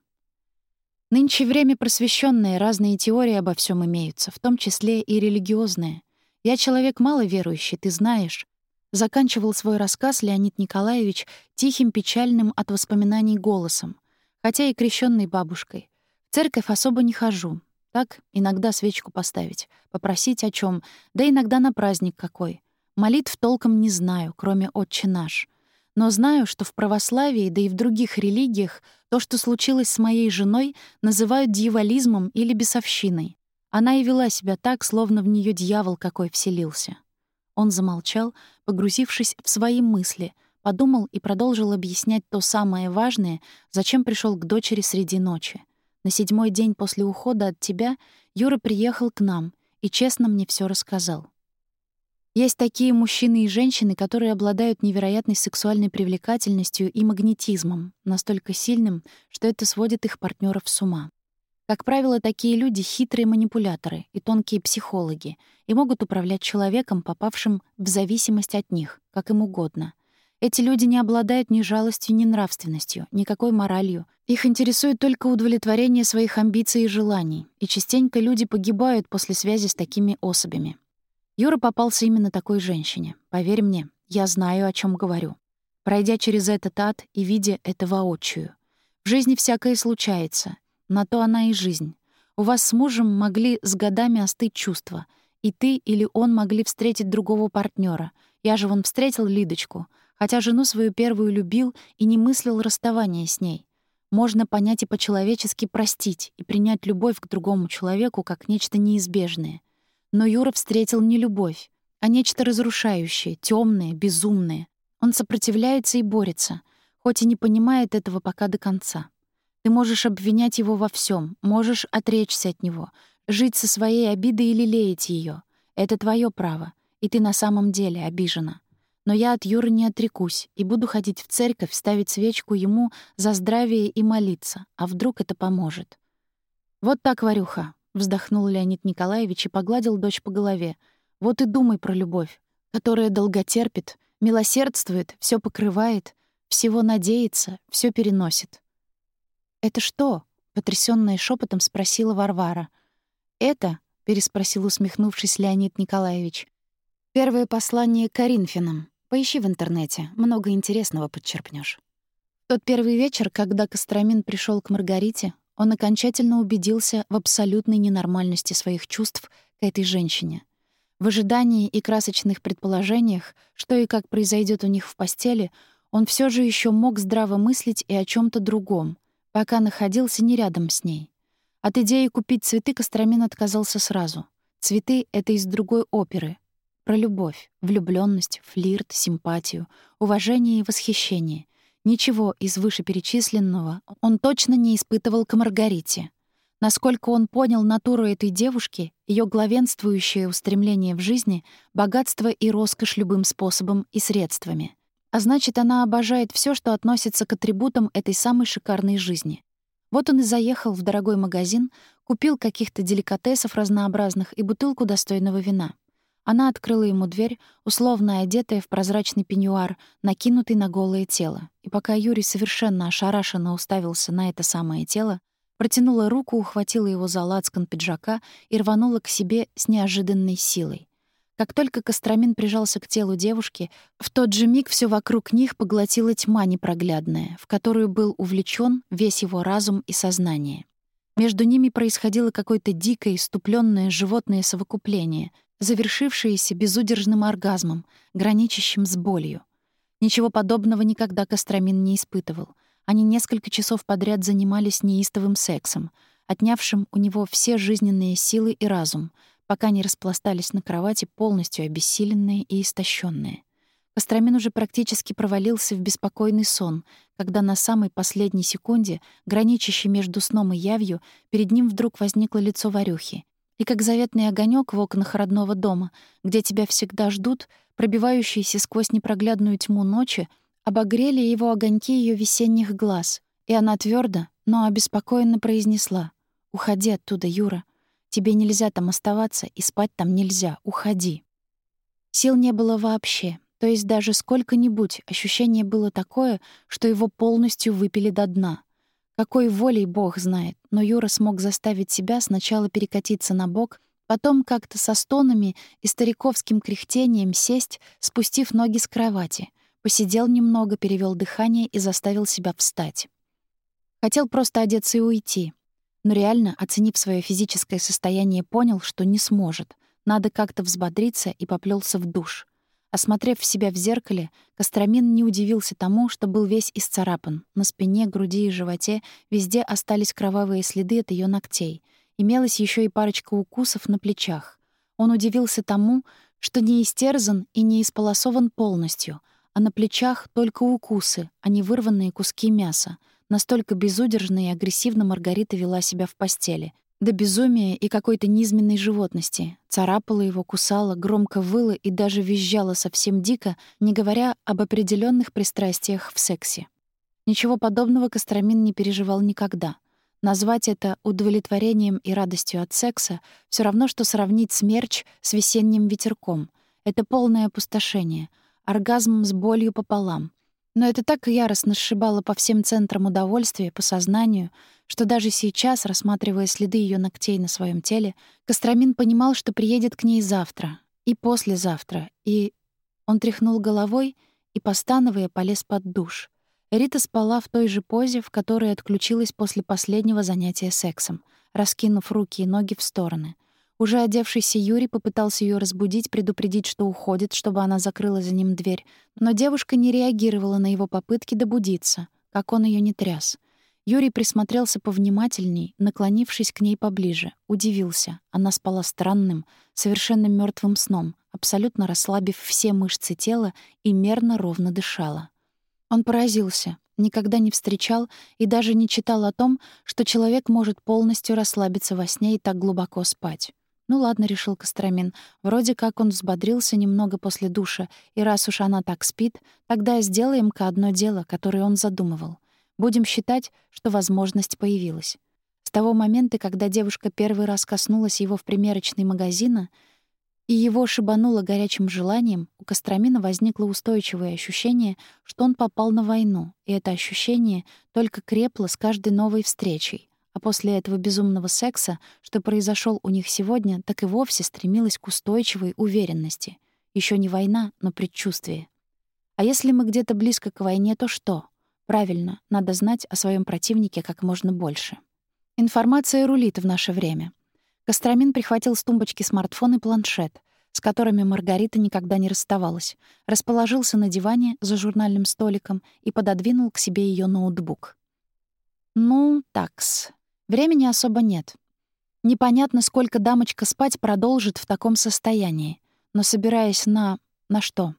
Нынче время просвещенное, разные теории обо всем имеются, в том числе и религиозные. Я человек мало верующий, ты знаешь, Заканчивал свой рассказ Леонид Николаевич тихим, печальным от воспоминаний голосом, хотя и крещенной бабушкой. В церковь особо не хожу. Так, иногда свечку поставить, попросить о чем, да иногда на праздник какой. Молитв толком не знаю, кроме «Отче наш». Но знаю, что в православии, да и в других религиях, то, что случилось с моей женой, называют дьяволизмом или бесовщиной. Она и вела себя так, словно в нее дьявол какой вселился. Он замолчал, погрузившись в свои мысли, подумал и продолжил объяснять то самое важное, зачем пришел к дочери среди ночи. На седьмой день после ухода от тебя Юра приехал к нам и честно мне все рассказал. Есть такие мужчины и женщины, которые обладают невероятной сексуальной привлекательностью и магнетизмом, настолько сильным, что это сводит их партнеров с ума. Как правило, такие люди — хитрые манипуляторы и тонкие психологи и могут управлять человеком, попавшим в зависимость от них, как им угодно. Эти люди не обладают ни жалостью, ни нравственностью, никакой моралью. Их интересует только удовлетворение своих амбиций и желаний, и частенько люди погибают после связи с такими особями. Юра попался именно такой женщине. Поверь мне, я знаю, о чем говорю. Пройдя через этот ад и видя это воочию. В жизни всякое случается — на то она и жизнь. У вас с мужем могли с годами остыть чувства. И ты или он могли встретить другого партнера. Я же вон встретил Лидочку, хотя жену свою первую любил и не мыслил расставания с ней. Можно понять и по-человечески простить и принять любовь к другому человеку как нечто неизбежное. Но Юра встретил не любовь, а нечто разрушающее, темное, безумное. Он сопротивляется и борется, хоть и не понимает этого пока до конца. Ты можешь обвинять его во всем, можешь отречься от него, жить со своей обидой или лелеять ее. Это твое право, и ты на самом деле обижена. Но я от Юры не отрекусь и буду ходить в церковь, ставить свечку ему за здравие и молиться, а вдруг это поможет. Вот так, Варюха, вздохнул Леонид Николаевич и погладил дочь по голове. Вот и думай про любовь, которая долготерпит, милосердствует, все покрывает, всего надеется, все переносит. Это что? потрясённая шепотом спросила Варвара. Это, переспросил усмехнувшись Леонид Николаевич. Первое послание Коринфянам. Поищи в интернете, много интересного подчерпнешь. Тот первый вечер, когда Костромин пришел к Маргарите, он окончательно убедился в абсолютной ненормальности своих чувств к этой женщине. В ожидании и красочных предположениях, что и как произойдет у них в постели, он все же еще мог здраво мыслить и о чем то другом, пока находился не рядом с ней. От идеи купить цветы Костромин отказался сразу. Цветы — это из другой оперы, про любовь, влюблённость, флирт, симпатию, уважение и восхищение. Ничего из вышеперечисленного он точно не испытывал к Маргарите. Насколько он понял натуру этой девушки, её главенствующее устремление в жизни — богатство и роскошь любым способом и средствами. А значит, она обожает всё, что относится к атрибутам этой самой шикарной жизни. Вот он и заехал в дорогой магазин, купил каких-то деликатесов разнообразных и бутылку достойного вина. Она открыла ему дверь, условно одетая в прозрачный пеньюар, накинутый на голое тело. И пока Юрий совершенно ошарашенно уставился на это самое тело, протянула руку, ухватила его за лацкан пиджака и рванула к себе с неожиданной силой. Как только Костромин прижался к телу девушки, в тот же миг все вокруг них поглотила тьма непроглядная, в которую был увлечен весь его разум и сознание. Между ними происходило какое-то дикое, иступленное животное совокупление, завершившееся безудержным оргазмом, граничащим с болью. Ничего подобного никогда Костромин не испытывал. Они несколько часов подряд занимались неистовым сексом, отнявшим у него все жизненные силы и разум, пока не распластались на кровати полностью обессиленные и истощенные. Костромин уже практически провалился в беспокойный сон, когда на самой последней секунде, граничащей между сном и явью, перед ним вдруг возникло лицо Варюхи, и как заветный огонек в окнах родного дома, где тебя всегда ждут, пробивающиеся сквозь непроглядную тьму ночи, обогрели его огоньки ее весенних глаз, и она твердо, но обеспокоенно произнесла: "Уходи оттуда, Юра. Тебе нельзя там оставаться и спать там нельзя. Уходи". Сил не было вообще. То есть даже сколько-нибудь ощущение было такое, что его полностью выпили до дна. Какой волей Бог знает, но Юра смог заставить себя сначала перекатиться на бок, потом как-то со стонами и стариковским кряхтением сесть, спустив ноги с кровати. Посидел немного, перевел дыхание и заставил себя встать. Хотел просто одеться и уйти. Но реально, оценив свое физическое состояние, понял, что не сможет. Надо как-то взбодриться и поплелся в душ. Осмотрев себя в зеркале, Костромин не удивился тому, что был весь исцарапан. На спине, груди и животе везде остались кровавые следы от ее ногтей. Имелась еще и парочка укусов на плечах. Он удивился тому, что не истерзан и не исполосован полностью, а на плечах только укусы, а не вырванные куски мяса. Настолько безудержно и агрессивно Маргарита вела себя в постели, до безумия и какой-то низменной животности. Царапала его, кусала, громко выла и даже визжала совсем дико, не говоря об определенных пристрастиях в сексе. Ничего подобного Костромин не переживал никогда. Назвать это удовлетворением и радостью от секса все равно, что сравнить смерч с весенним ветерком. Это полное опустошение, оргазм с болью пополам. Но это так яростно сшибало по всем центрам удовольствия, по сознанию, что даже сейчас, рассматривая следы ее ногтей на своем теле, Костромин понимал, что приедет к ней завтра и послезавтра, и... Он тряхнул головой и, постановая, полез под душ. Рита спала в той же позе, в которой отключилась после последнего занятия сексом, раскинув руки и ноги в стороны. Уже одевшийся Юрий попытался ее разбудить, предупредить, что уходит, чтобы она закрыла за ним дверь, но девушка не реагировала на его попытки добудиться, как он ее не тряс — Юрий присмотрелся повнимательней, наклонившись к ней поближе. Удивился. Она спала странным, совершенно мертвым сном, абсолютно расслабив все мышцы тела и мерно ровно дышала. Он поразился. Никогда не встречал и даже не читал о том, что человек может полностью расслабиться во сне и так глубоко спать. Ну ладно, решил Костромин. Вроде как он взбодрился немного после душа, и раз уж она так спит, тогда сделаем-ка одно дело, которое он задумывал. Будем считать, что возможность появилась. С того момента, когда девушка первый раз коснулась его в примерочной магазина, и его шибануло горячим желанием, у Костромина возникло устойчивое ощущение, что он попал на войну, и это ощущение только крепло с каждой новой встречей. А после этого безумного секса, что произошел у них сегодня, так и вовсе стремилась к устойчивой уверенности. Еще не война, но предчувствие. А если мы где-то близко к войне, то что? Правильно, надо знать о своем противнике как можно больше. Информация рулит в наше время. Костромин прихватил с тумбочки смартфон и планшет, с которыми Маргарита никогда не расставалась, расположился на диване за журнальным столиком и пододвинул к себе ее ноутбук. «Ну, такс. Времени особо нет. Непонятно, сколько дамочка спать продолжит в таком состоянии. Но собираясь на... на что?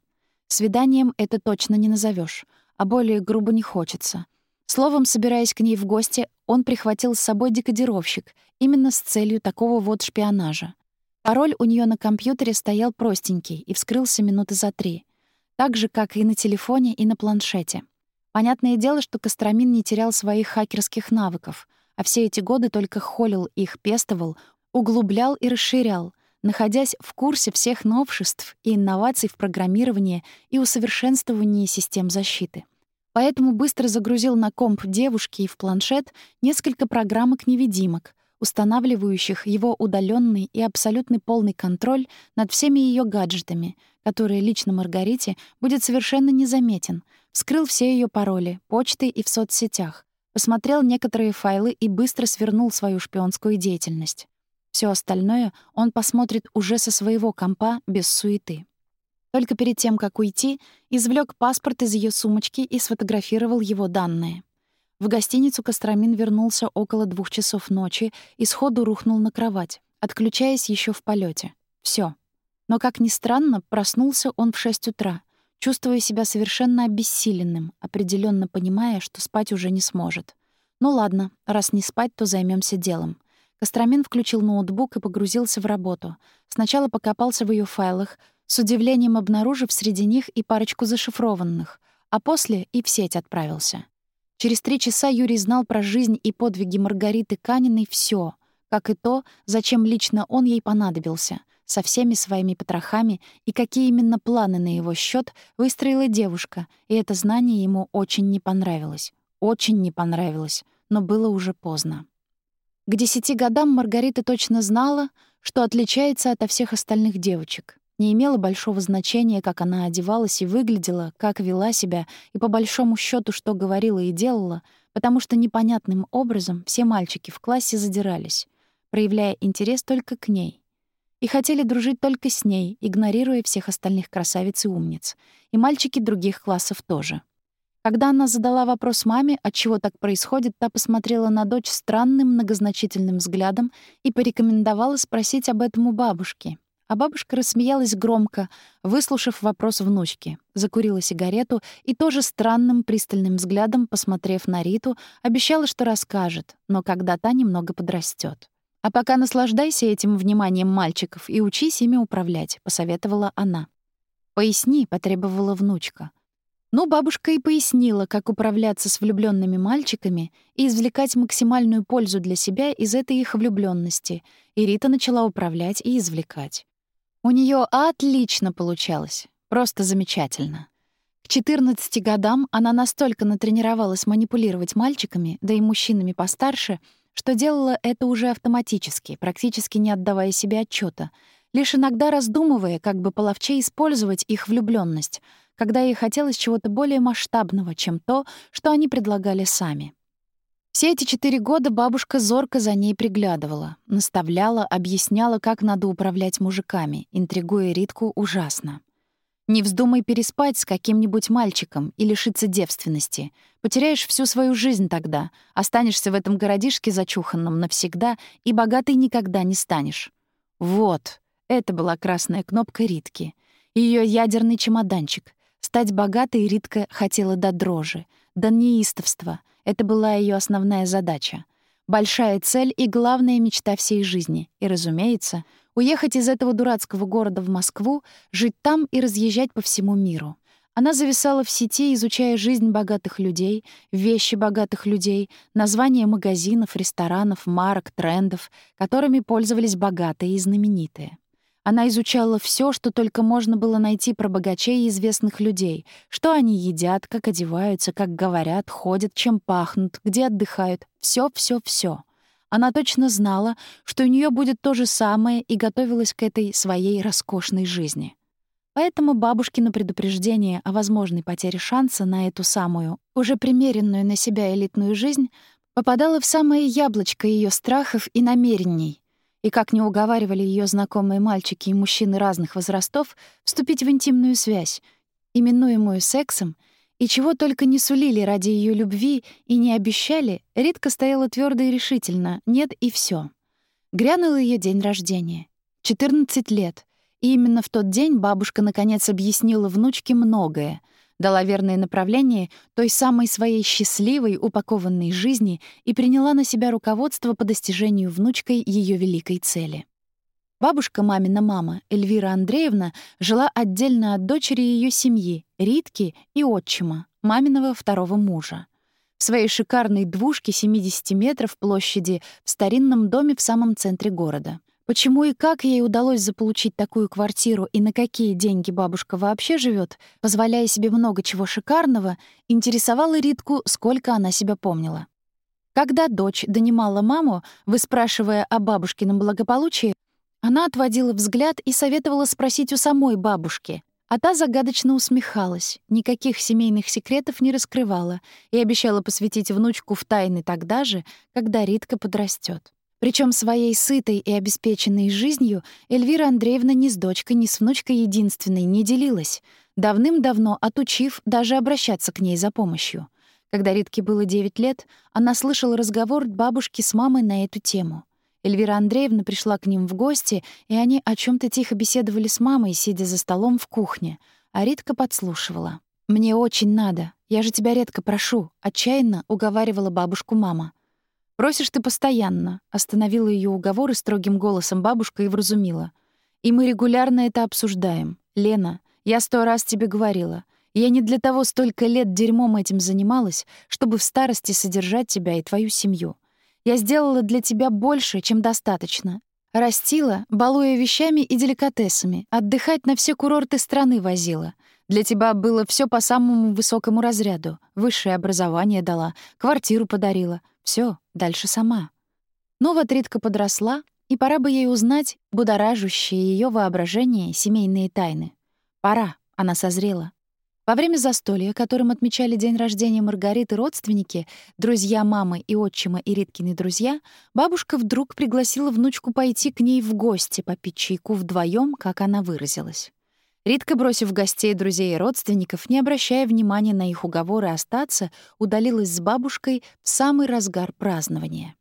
Свиданием это точно не назовешь, а более грубо не хочется. Словом, собираясь к ней в гости, он прихватил с собой декодировщик именно с целью такого вот шпионажа. Пароль у нее на компьютере стоял простенький и вскрылся минуты за три. Так же, как и на телефоне, и на планшете. Понятное дело, что Костромин не терял своих хакерских навыков — а все эти годы только холил их, пестовал, углублял и расширял, находясь в курсе всех новшеств и инноваций в программировании и усовершенствовании систем защиты. Поэтому быстро загрузил на комп девушки и в планшет несколько программок-невидимок, устанавливающих его удаленный и абсолютный полный контроль над всеми ее гаджетами, которые лично Маргарите будет совершенно незаметен, вскрыл все ее пароли, почты и в соцсетях, посмотрел некоторые файлы и быстро свернул свою шпионскую деятельность. Все остальное он посмотрит уже со своего компа без суеты. Только перед тем, как уйти, извлек паспорт из ее сумочки и сфотографировал его данные. В гостиницу Костромин вернулся около двух часов ночи и сходу рухнул на кровать, отключаясь еще в полете. Все. Но, как ни странно, проснулся он в шесть утра, чувствуя себя совершенно обессиленным, определенно понимая, что спать уже не сможет. Ну ладно, раз не спать, то займемся делом. Костромин включил ноутбук и погрузился в работу. Сначала покопался в ее файлах, с удивлением обнаружив среди них и парочку зашифрованных, а после и в сеть отправился. Через три часа Юрий знал про жизнь и подвиги Маргариты Каниной все, как и то, зачем лично он ей понадобился, со всеми своими потрохами и какие именно планы на его счет выстроила девушка, и это знание ему очень не понравилось. Очень не понравилось, но было уже поздно. К десяти годам Маргарита точно знала, что отличается от всех остальных девочек. Не имело большого значения, как она одевалась и выглядела, как вела себя и по большому счету, что говорила и делала, потому что непонятным образом все мальчики в классе задирались, проявляя интерес только к ней и хотели дружить только с ней, игнорируя всех остальных красавиц и умниц, и мальчики других классов тоже. Когда она задала вопрос маме, отчего так происходит, та посмотрела на дочь странным многозначительным взглядом и порекомендовала спросить об этом у бабушки. А бабушка рассмеялась громко, выслушав вопрос внучки, закурила сигарету и тоже странным пристальным взглядом, посмотрев на Риту, обещала, что расскажет, но когда та немного подрастет. «А пока наслаждайся этим вниманием мальчиков и учись ими управлять», — посоветовала она. «Поясни», — потребовала внучка. Ну, бабушка и пояснила, как управляться с влюбленными мальчиками и извлекать максимальную пользу для себя из этой их влюбленности. И Рита начала управлять и извлекать. У нее отлично получалось. Просто замечательно. К 14 годам она настолько натренировалась манипулировать мальчиками, да и мужчинами постарше — что делала это уже автоматически, практически не отдавая себе отчета, лишь иногда раздумывая, как бы половче использовать их влюбленность, когда ей хотелось чего-то более масштабного, чем то, что они предлагали сами. Все эти четыре года бабушка зорко за ней приглядывала, наставляла, объясняла, как надо управлять мужиками, интригуя Ритку ужасно. Не вздумай переспать с каким-нибудь мальчиком и лишиться девственности. Потеряешь всю свою жизнь тогда, останешься в этом городишке зачуханном навсегда и богатой никогда не станешь. Вот, это была красная кнопка Ритки. Ее ядерный чемоданчик. Стать богатой Ритка хотела до дрожи, до неистовства. Это была ее основная задача. Большая цель и главная мечта всей жизни. И, разумеется, уехать из этого дурацкого города в Москву, жить там и разъезжать по всему миру. Она зависала в сети, изучая жизнь богатых людей, вещи богатых людей, названия магазинов, ресторанов, марок, трендов, которыми пользовались богатые и знаменитые. Она изучала все, что только можно было найти про богачей и известных людей, что они едят, как одеваются, как говорят, ходят, чем пахнут, где отдыхают. Все, все, все. Она точно знала, что у нее будет то же самое и готовилась к этой своей роскошной жизни. Поэтому бабушкино предупреждение о возможной потере шанса на эту самую, уже примеренную на себя элитную жизнь, попадало в самое яблочко ее страхов и намерений. И как не уговаривали ее знакомые мальчики и мужчины разных возрастов вступить в интимную связь, именуемую сексом, и чего только не сулили ради ее любви и не обещали, Ритка стояла твердо и решительно, нет и все. Грянул ее день рождения. 14 лет — и именно в тот день бабушка наконец объяснила внучке многое, дала верное направление той самой своей счастливой, упакованной жизни и приняла на себя руководство по достижению внучкой ее великой цели. Бабушка, мамина мама, Эльвира Андреевна, жила отдельно от дочери ее семьи, Ритки и отчима, маминого второго мужа. В своей шикарной двушке 70 метров площади в старинном доме в самом центре города — Почему и как ей удалось заполучить такую квартиру и на какие деньги бабушка вообще живет, позволяя себе много чего шикарного, интересовала Ритку, сколько она себя помнила. Когда дочь донимала маму, выспрашивая о бабушкином благополучии, она отводила взгляд и советовала спросить у самой бабушки, а та загадочно усмехалась, никаких семейных секретов не раскрывала и обещала посвятить внучку в тайны тогда же, когда Ритка подрастет. Причем своей сытой и обеспеченной жизнью Эльвира Андреевна ни с дочкой, ни с внучкой единственной не делилась, давным-давно отучив даже обращаться к ней за помощью. Когда Ритке было 9 лет, она слышала разговор бабушки с мамой на эту тему. Эльвира Андреевна пришла к ним в гости, и они о чем то тихо беседовали с мамой, сидя за столом в кухне, а Ритка подслушивала. «Мне очень надо. Я же тебя редко прошу», — отчаянно уговаривала бабушку мама. «Просишь ты постоянно», — остановила ее уговоры строгим голосом бабушка и вразумила. «И мы регулярно это обсуждаем. Лена, я сто раз тебе говорила. Я не для того столько лет дерьмом этим занималась, чтобы в старости содержать тебя и твою семью. Я сделала для тебя больше, чем достаточно. Растила, балуя вещами и деликатесами, отдыхать на все курорты страны возила. Для тебя было все по самому высокому разряду. Высшее образование дала, квартиру подарила. Все, дальше сама. Но вот Ритка подросла, и пора бы ей узнать будоражащие ее воображение семейные тайны. Пора, она созрела. Во время застолья, которым отмечали день рождения Маргариты родственники, друзья мамы и отчима и Риткины друзья, бабушка вдруг пригласила внучку пойти к ней в гости попить чайку вдвоем, как она выразилась. Ритка, бросив гостей, друзей и родственников, не обращая внимания на их уговоры остаться, удалилась с бабушкой в самый разгар празднования.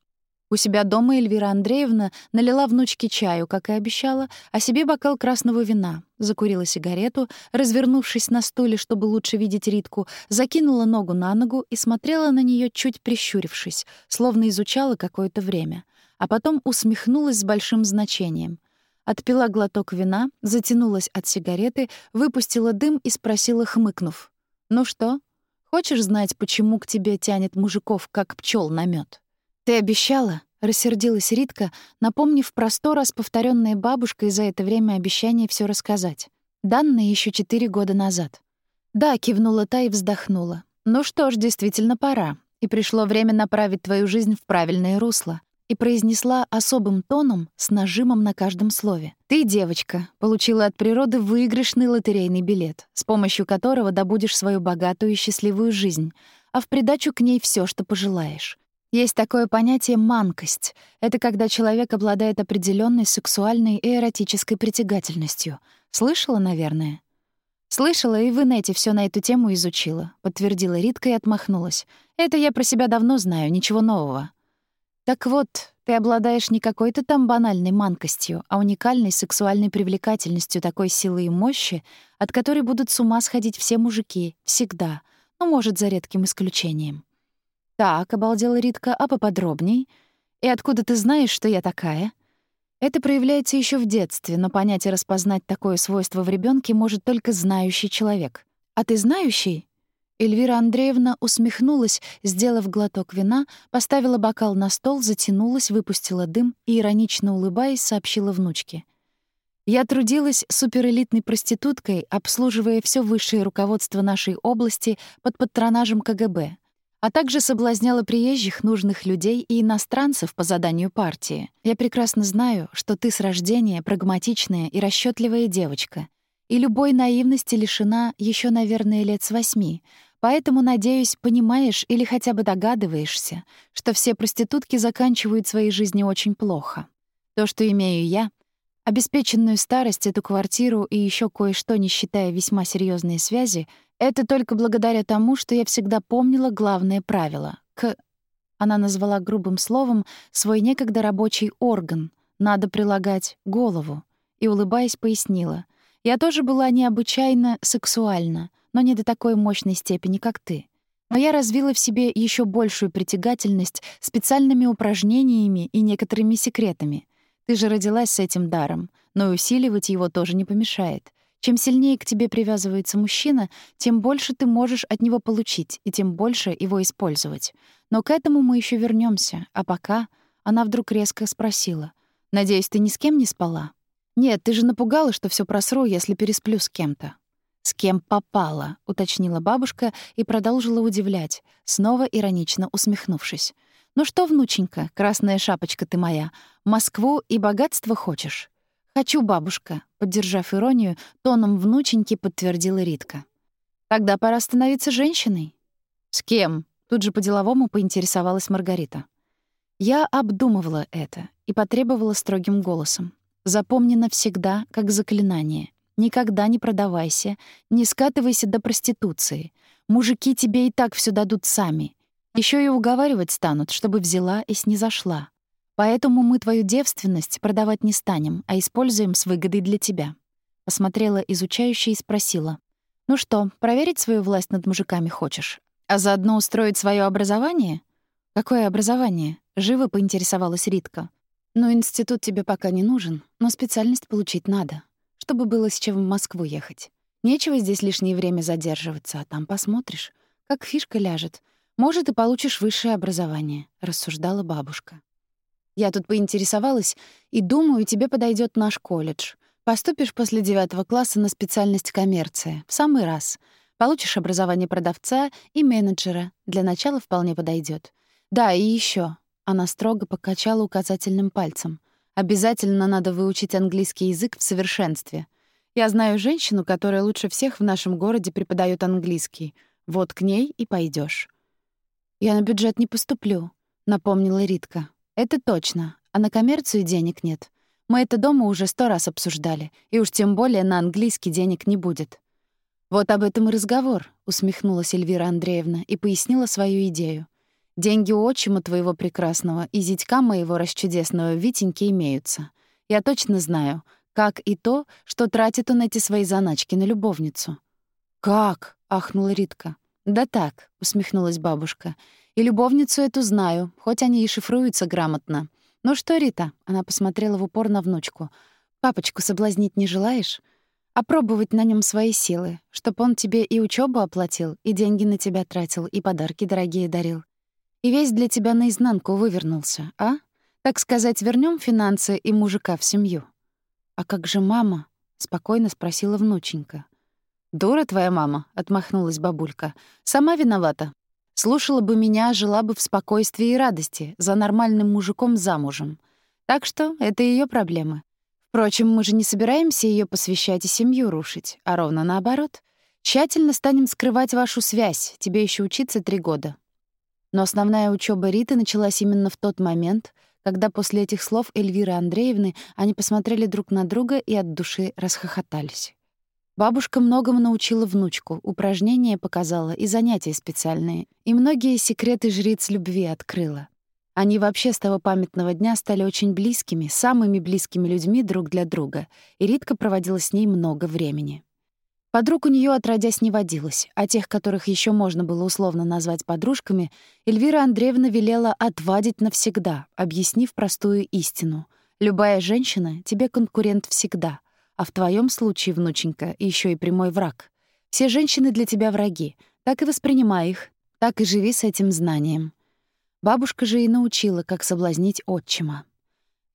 У себя дома Эльвира Андреевна налила внучке чаю, как и обещала, а себе бокал красного вина, закурила сигарету, развернувшись на стуле, чтобы лучше видеть Ритку, закинула ногу на ногу и смотрела на нее чуть прищурившись, словно изучала какое-то время, а потом усмехнулась с большим значением — Отпила глоток вина, затянулась от сигареты, выпустила дым и спросила, хмыкнув. «Ну что, хочешь знать, почему к тебе тянет мужиков, как пчел на мед? «Ты обещала?» — рассердилась Ритка, напомнив про сто раз повторённое бабушкой за это время обещание все рассказать. Данные еще четыре года назад. «Да», — кивнула та и вздохнула. «Ну что ж, действительно пора. И пришло время направить твою жизнь в правильное русло и произнесла особым тоном с нажимом на каждом слове. «Ты, девочка, получила от природы выигрышный лотерейный билет, с помощью которого добудешь свою богатую и счастливую жизнь, а в придачу к ней все, что пожелаешь. Есть такое понятие «манкость». Это когда человек обладает определенной сексуальной и эротической притягательностью. Слышала, наверное? «Слышала, и в инете все на эту тему изучила», — подтвердила Ритка и отмахнулась. «Это я про себя давно знаю, ничего нового». Так вот, ты обладаешь не какой-то там банальной манкостью, а уникальной сексуальной привлекательностью такой силы и мощи, от которой будут с ума сходить все мужики, всегда, ну, может, за редким исключением. «Так», — обалдела Ритка, — «а поподробней?» И откуда ты знаешь, что я такая?» Это проявляется еще в детстве, но понять и распознать такое свойство в ребенке может только знающий человек. «А ты знающий?» Эльвира Андреевна усмехнулась, сделав глоток вина, поставила бокал на стол, затянулась, выпустила дым и, иронично улыбаясь, сообщила внучке. «Я трудилась суперэлитной проституткой, обслуживая все высшее руководство нашей области под патронажем КГБ, а также соблазняла приезжих, нужных людей и иностранцев по заданию партии. Я прекрасно знаю, что ты с рождения прагматичная и расчетливая девочка, и любой наивности лишена еще, наверное, лет с восьми, Поэтому, надеюсь, понимаешь или хотя бы догадываешься, что все проститутки заканчивают свои жизни очень плохо. То, что имею я, обеспеченную старость, эту квартиру и еще кое-что, не считая весьма серьезные связи, это только благодаря тому, что я всегда помнила главное правило. К... Она назвала грубым словом свой некогда рабочий орган. Надо прилагать голову. И, улыбаясь, пояснила. Я тоже была необычайно сексуальна — но не до такой мощной степени, как ты. Но я развила в себе еще большую притягательность специальными упражнениями и некоторыми секретами. Ты же родилась с этим даром, но усиливать его тоже не помешает. Чем сильнее к тебе привязывается мужчина, тем больше ты можешь от него получить, и тем больше его использовать. Но к этому мы еще вернемся. А пока она вдруг резко спросила. «Надеюсь, ты ни с кем не спала?» «Нет, ты же напугала, что все просру, если пересплю с кем-то». «С кем попала», — уточнила бабушка и продолжила удивлять, снова иронично усмехнувшись. «Ну что, внученька, красная шапочка ты моя, Москву и богатство хочешь?» «Хочу, бабушка», — поддержав иронию, тоном внученьки подтвердила Ритка. «Тогда пора становиться женщиной». «С кем?» — тут же по-деловому поинтересовалась Маргарита. Я обдумывала это и потребовала строгим голосом. «Запомни навсегда, как заклинание. Никогда не продавайся, не скатывайся до проституции. Мужики тебе и так все дадут сами. Еще и уговаривать станут, чтобы взяла и снизошла. Поэтому мы твою девственность продавать не станем, а используем с выгодой для тебя». Посмотрела изучающе и спросила. «Ну что, проверить свою власть над мужиками хочешь? А заодно устроить свое образование?» «Какое образование?» — живо поинтересовалась Ритка. «Ну, институт тебе пока не нужен, но специальность получить надо чтобы было с чем в Москву ехать. Нечего здесь лишнее время задерживаться, а там посмотришь, как фишка ляжет. Может, и получишь высшее образование», — рассуждала бабушка. «Я тут поинтересовалась, и думаю, тебе подойдет наш колледж. Поступишь после девятого класса на специальность коммерция. В самый раз. Получишь образование продавца и менеджера. Для начала вполне подойдет. Да, и еще. Она строго покачала указательным пальцем. Обязательно надо выучить английский язык в совершенстве. Я знаю женщину, которая лучше всех в нашем городе преподает английский. Вот к ней и пойдешь. «Я на бюджет не поступлю», — напомнила Ритка. «Это точно. А на коммерцию денег нет. Мы это дома уже сто раз обсуждали, и уж тем более на английский денег не будет». «Вот об этом и разговор», — усмехнулась Эльвира Андреевна и пояснила свою идею. Деньги у отчима твоего прекрасного и зятька моего расчудесного Витеньки имеются. Я точно знаю, как и то, что тратит он эти свои заначки на любовницу». «Как?» — ахнула Ритка. «Да так», — усмехнулась бабушка. «И любовницу эту знаю, хоть они и шифруются грамотно. Ну что, Рита?» — она посмотрела в упор на внучку. «Папочку соблазнить не желаешь? Опробовать на нем свои силы, чтоб он тебе и учебу оплатил, и деньги на тебя тратил, и подарки дорогие дарил. И весь для тебя наизнанку вывернулся, а? Так сказать, вернем финансы и мужика в семью. А как же мама? спокойно спросила внученька. Дура твоя мама, отмахнулась бабулька. Сама виновата. Слушала бы меня, жила бы в спокойствии и радости, за нормальным мужиком замужем. Так что это ее проблемы. Впрочем, мы же не собираемся ее посвящать и семью рушить, а ровно наоборот. Тщательно станем скрывать вашу связь. Тебе еще учиться три года. Но основная учеба Риты началась именно в тот момент, когда после этих слов Эльвиры Андреевны они посмотрели друг на друга и от души расхохотались. Бабушка многому научила внучку, упражнения показала и занятия специальные, и многие секреты жриц любви открыла. Они вообще с того памятного дня стали очень близкими, самыми близкими людьми друг для друга, и Ритка проводила с ней много времени. Подруг у нее отродясь не водилось, а тех, которых еще можно было условно назвать подружками, Эльвира Андреевна велела отвадить навсегда, объяснив простую истину. Любая женщина — тебе конкурент всегда, а в твоем случае, внученька, еще и прямой враг. Все женщины для тебя враги, так и воспринимай их, так и живи с этим знанием. Бабушка же и научила, как соблазнить отчима.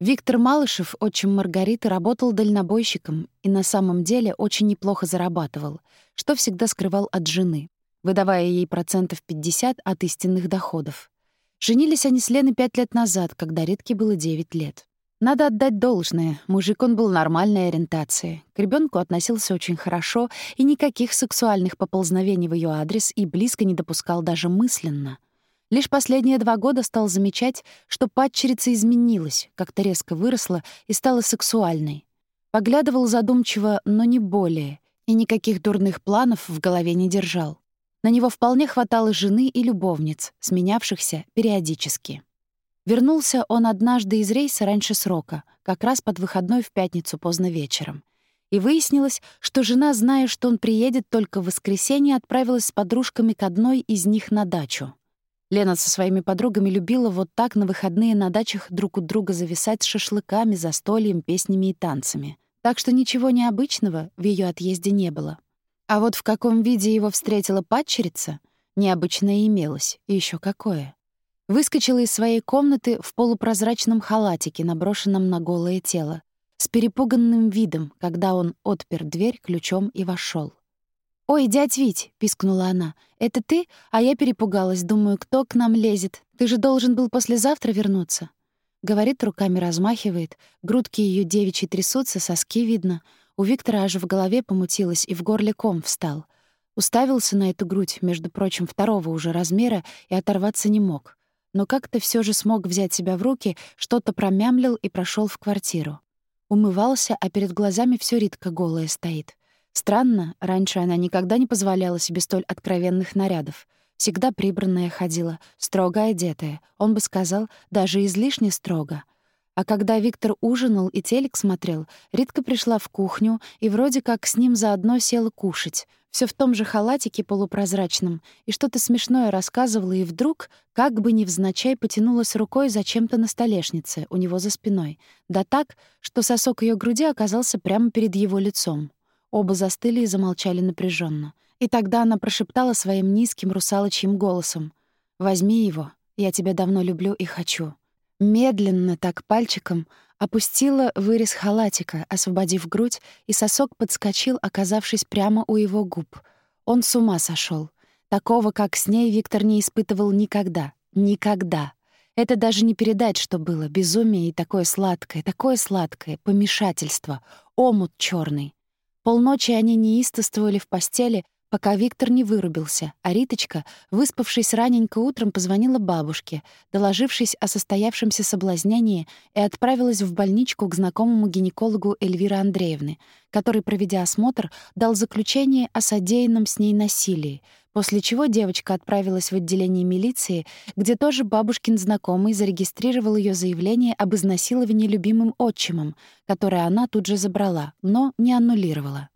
Виктор Малышев, отчим Маргариты, работал дальнобойщиком и на самом деле очень неплохо зарабатывал, что всегда скрывал от жены, выдавая ей процентов 50 от истинных доходов. Женились они с Леной пять лет назад, когда Ритке было 9 лет. Надо отдать должное, мужик он был нормальной ориентации. К ребенку относился очень хорошо и никаких сексуальных поползновений в ее адрес и близко не допускал даже мысленно. Лишь последние два года стал замечать, что падчерица изменилась, как-то резко выросла и стала сексуальной. Поглядывал задумчиво, но не более, и никаких дурных планов в голове не держал. На него вполне хватало жены и любовниц, сменявшихся периодически. Вернулся он однажды из рейса раньше срока, как раз под выходной в пятницу поздно вечером. И выяснилось, что жена, зная, что он приедет только в воскресенье, отправилась с подружками к одной из них на дачу. Лена со своими подругами любила вот так на выходные на дачах друг у друга зависать с шашлыками, застольем, песнями и танцами. Так что ничего необычного в ее отъезде не было. А вот в каком виде его встретила падчерица, необычное имелось, и еще какое. Выскочила из своей комнаты в полупрозрачном халатике, наброшенном на голое тело, с перепуганным видом, когда он отпер дверь ключом и вошел. «Ой, дядь Вить!» — пискнула она. «Это ты? А я перепугалась. Думаю, кто к нам лезет? Ты же должен был послезавтра вернуться». Говорит, руками размахивает. Грудки ее девичьи трясутся, соски видно. У Виктора аж в голове помутилось и в горле ком встал. Уставился на эту грудь, между прочим, второго уже размера, и оторваться не мог. Но как-то все же смог взять себя в руки, что-то промямлил и прошел в квартиру. Умывался, а перед глазами все Ритка голая стоит. Странно, раньше она никогда не позволяла себе столь откровенных нарядов. Всегда прибранная ходила, строго одетая, он бы сказал, даже излишне строго. А когда Виктор ужинал и телек смотрел, Ритка пришла в кухню и вроде как с ним заодно села кушать, все в том же халатике полупрозрачном, и что-то смешное рассказывала, и вдруг, как бы невзначай, потянулась рукой за чем-то на столешнице у него за спиной, да так, что сосок ее груди оказался прямо перед его лицом. Оба застыли и замолчали напряженно. И тогда она прошептала своим низким русалочьим голосом. «Возьми его, я тебя давно люблю и хочу». Медленно, так пальчиком, опустила вырез халатика, освободив грудь, и сосок подскочил, оказавшись прямо у его губ. Он с ума сошел. Такого, как с ней, Виктор не испытывал никогда. Никогда. Это даже не передать, что было. Безумие и такое сладкое, такое сладкое, помешательство, омут черный. Полночи они неистовствовали в постели, пока Виктор не вырубился, а Риточка, выспавшись раненько утром, позвонила бабушке, доложившись о состоявшемся соблазнении, и отправилась в больничку к знакомому гинекологу Эльвиры Андреевны, который, проведя осмотр, дал заключение о содеянном с ней насилии, после чего девочка отправилась в отделение милиции, где тоже бабушкин знакомый зарегистрировал ее заявление об изнасиловании любимым отчимом, которое она тут же забрала, но не аннулировала.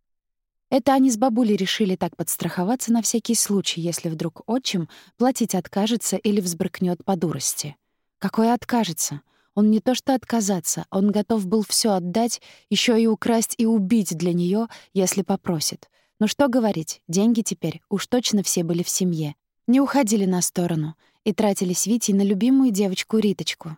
Это они с бабулей решили так подстраховаться на всякий случай, если вдруг отчим платить откажется или взбрыкнет по дурости. Какой откажется? Он не то что отказаться, он готов был все отдать, еще и украсть и убить для нее, если попросит. Но что говорить, деньги теперь уж точно все были в семье. Не уходили на сторону и тратились Витей на любимую девочку Риточку.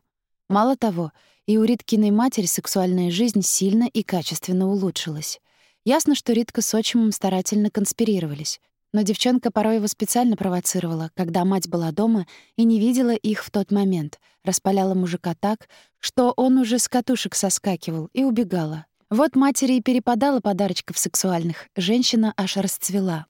Мало того, и у Риткиной матери сексуальная жизнь сильно и качественно улучшилась. Ясно, что Ритка с отчимом старательно конспирировались. Но девчонка порой его специально провоцировала, когда мать была дома и не видела их в тот момент, распаляла мужика так, что он уже с катушек соскакивал и убегала, вот матери и перепадала подарочков сексуальных, женщина аж расцвела.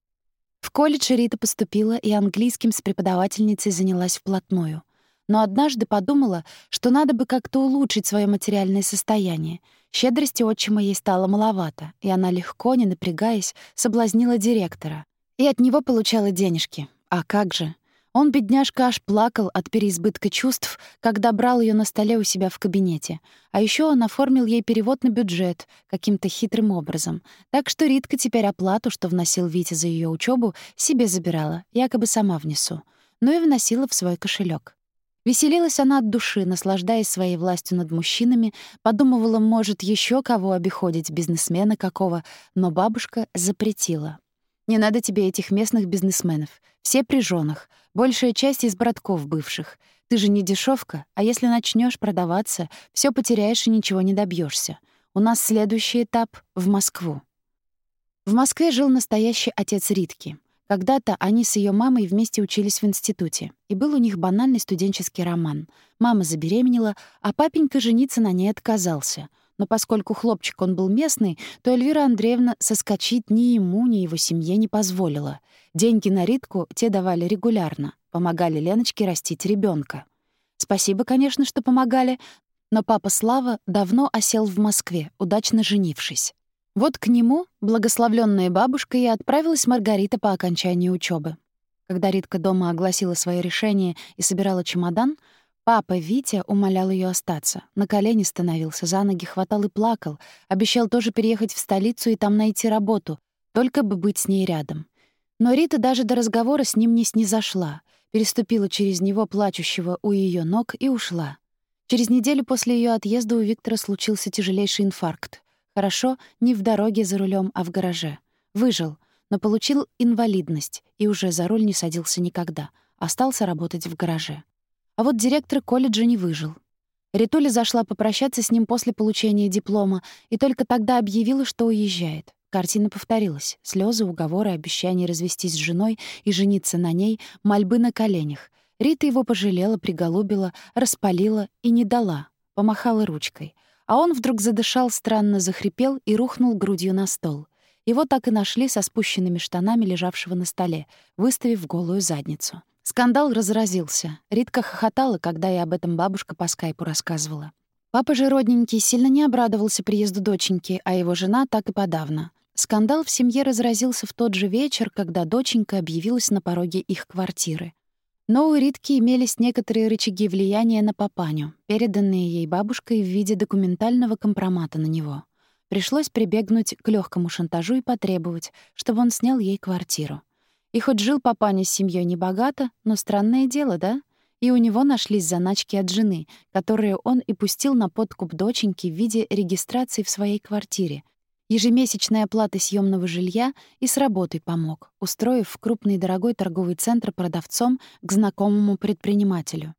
В колледж Рита поступила и английским с преподавательницей занялась вплотную. Но однажды подумала, что надо бы как-то улучшить свое материальное состояние. Щедрости отчима ей стало маловато, и она легко, не напрягаясь, соблазнила директора. И от него получала денежки. А как же? Он, бедняжка, аж плакал от переизбытка чувств, когда брал ее на столе у себя в кабинете. А еще он оформил ей перевод на бюджет каким-то хитрым образом. Так что Ритка теперь оплату, что вносил Витя за ее учебу, себе забирала, якобы сама внесу. Но и вносила в свой кошелек. Веселилась она от души, наслаждаясь своей властью над мужчинами, подумывала, может, еще кого обиходить, бизнесмена какого, но бабушка запретила. «Не надо тебе этих местных бизнесменов. Все при женах. Большая часть из братков бывших. Ты же не дешевка, а если начнешь продаваться, все потеряешь и ничего не добьешься. У нас следующий этап — в Москву. В Москве жил настоящий отец Ритки. Когда-то они с ее мамой вместе учились в институте, и был у них банальный студенческий роман. Мама забеременела, а папенька жениться на ней отказался — но поскольку хлопчик он был местный, то Эльвира Андреевна соскочить ни ему, ни его семье не позволила. Деньги на Ритку те давали регулярно, помогали Леночке растить ребенка. Спасибо, конечно, что помогали, но папа Слава давно осел в Москве, удачно женившись. Вот к нему, благословленная бабушкой, и отправилась Маргарита по окончании учебы. Когда Ритка дома огласила свое решение и собирала чемодан — Папа Витя умолял ее остаться. На колени становился, за ноги хватал и плакал. Обещал тоже переехать в столицу и там найти работу, только бы быть с ней рядом. Но Рита даже до разговора с ним не снизошла, переступила через него плачущего у ее ног и ушла. Через неделю после ее отъезда у Виктора случился тяжелейший инфаркт. Хорошо, не в дороге за рулем, а в гараже. Выжил, но получил инвалидность и уже за руль не садился никогда. Остался работать в гараже. А вот директор колледжа не выжил. Ритуля зашла попрощаться с ним после получения диплома и только тогда объявила, что уезжает. Картина повторилась. Слезы, уговоры, обещания развестись с женой и жениться на ней, мольбы на коленях. Рита его пожалела, приголубила, распалила и не дала. Помахала ручкой. А он вдруг задышал, странно захрипел и рухнул грудью на стол. Его так и нашли со спущенными штанами, лежавшего на столе, выставив голую задницу. Скандал разразился. Ритка хохотала, когда и об этом бабушка по скайпу рассказывала. Папа же родненький сильно не обрадовался приезду доченьки, а его жена так и подавно. Скандал в семье разразился в тот же вечер, когда доченька объявилась на пороге их квартиры. Но у Ритки имелись некоторые рычаги влияния на папаню, переданные ей бабушкой в виде документального компромата на него. Пришлось прибегнуть к легкому шантажу и потребовать, чтобы он снял ей квартиру. И хоть жил папаня с семьей небогато, но странное дело, да? И у него нашлись заначки от жены, которые он и пустил на подкуп доченьки в виде регистрации в своей квартире. Ежемесячная оплата съемного жилья и с работой помог, устроив в крупный дорогой торговый центр продавцом к знакомому предпринимателю.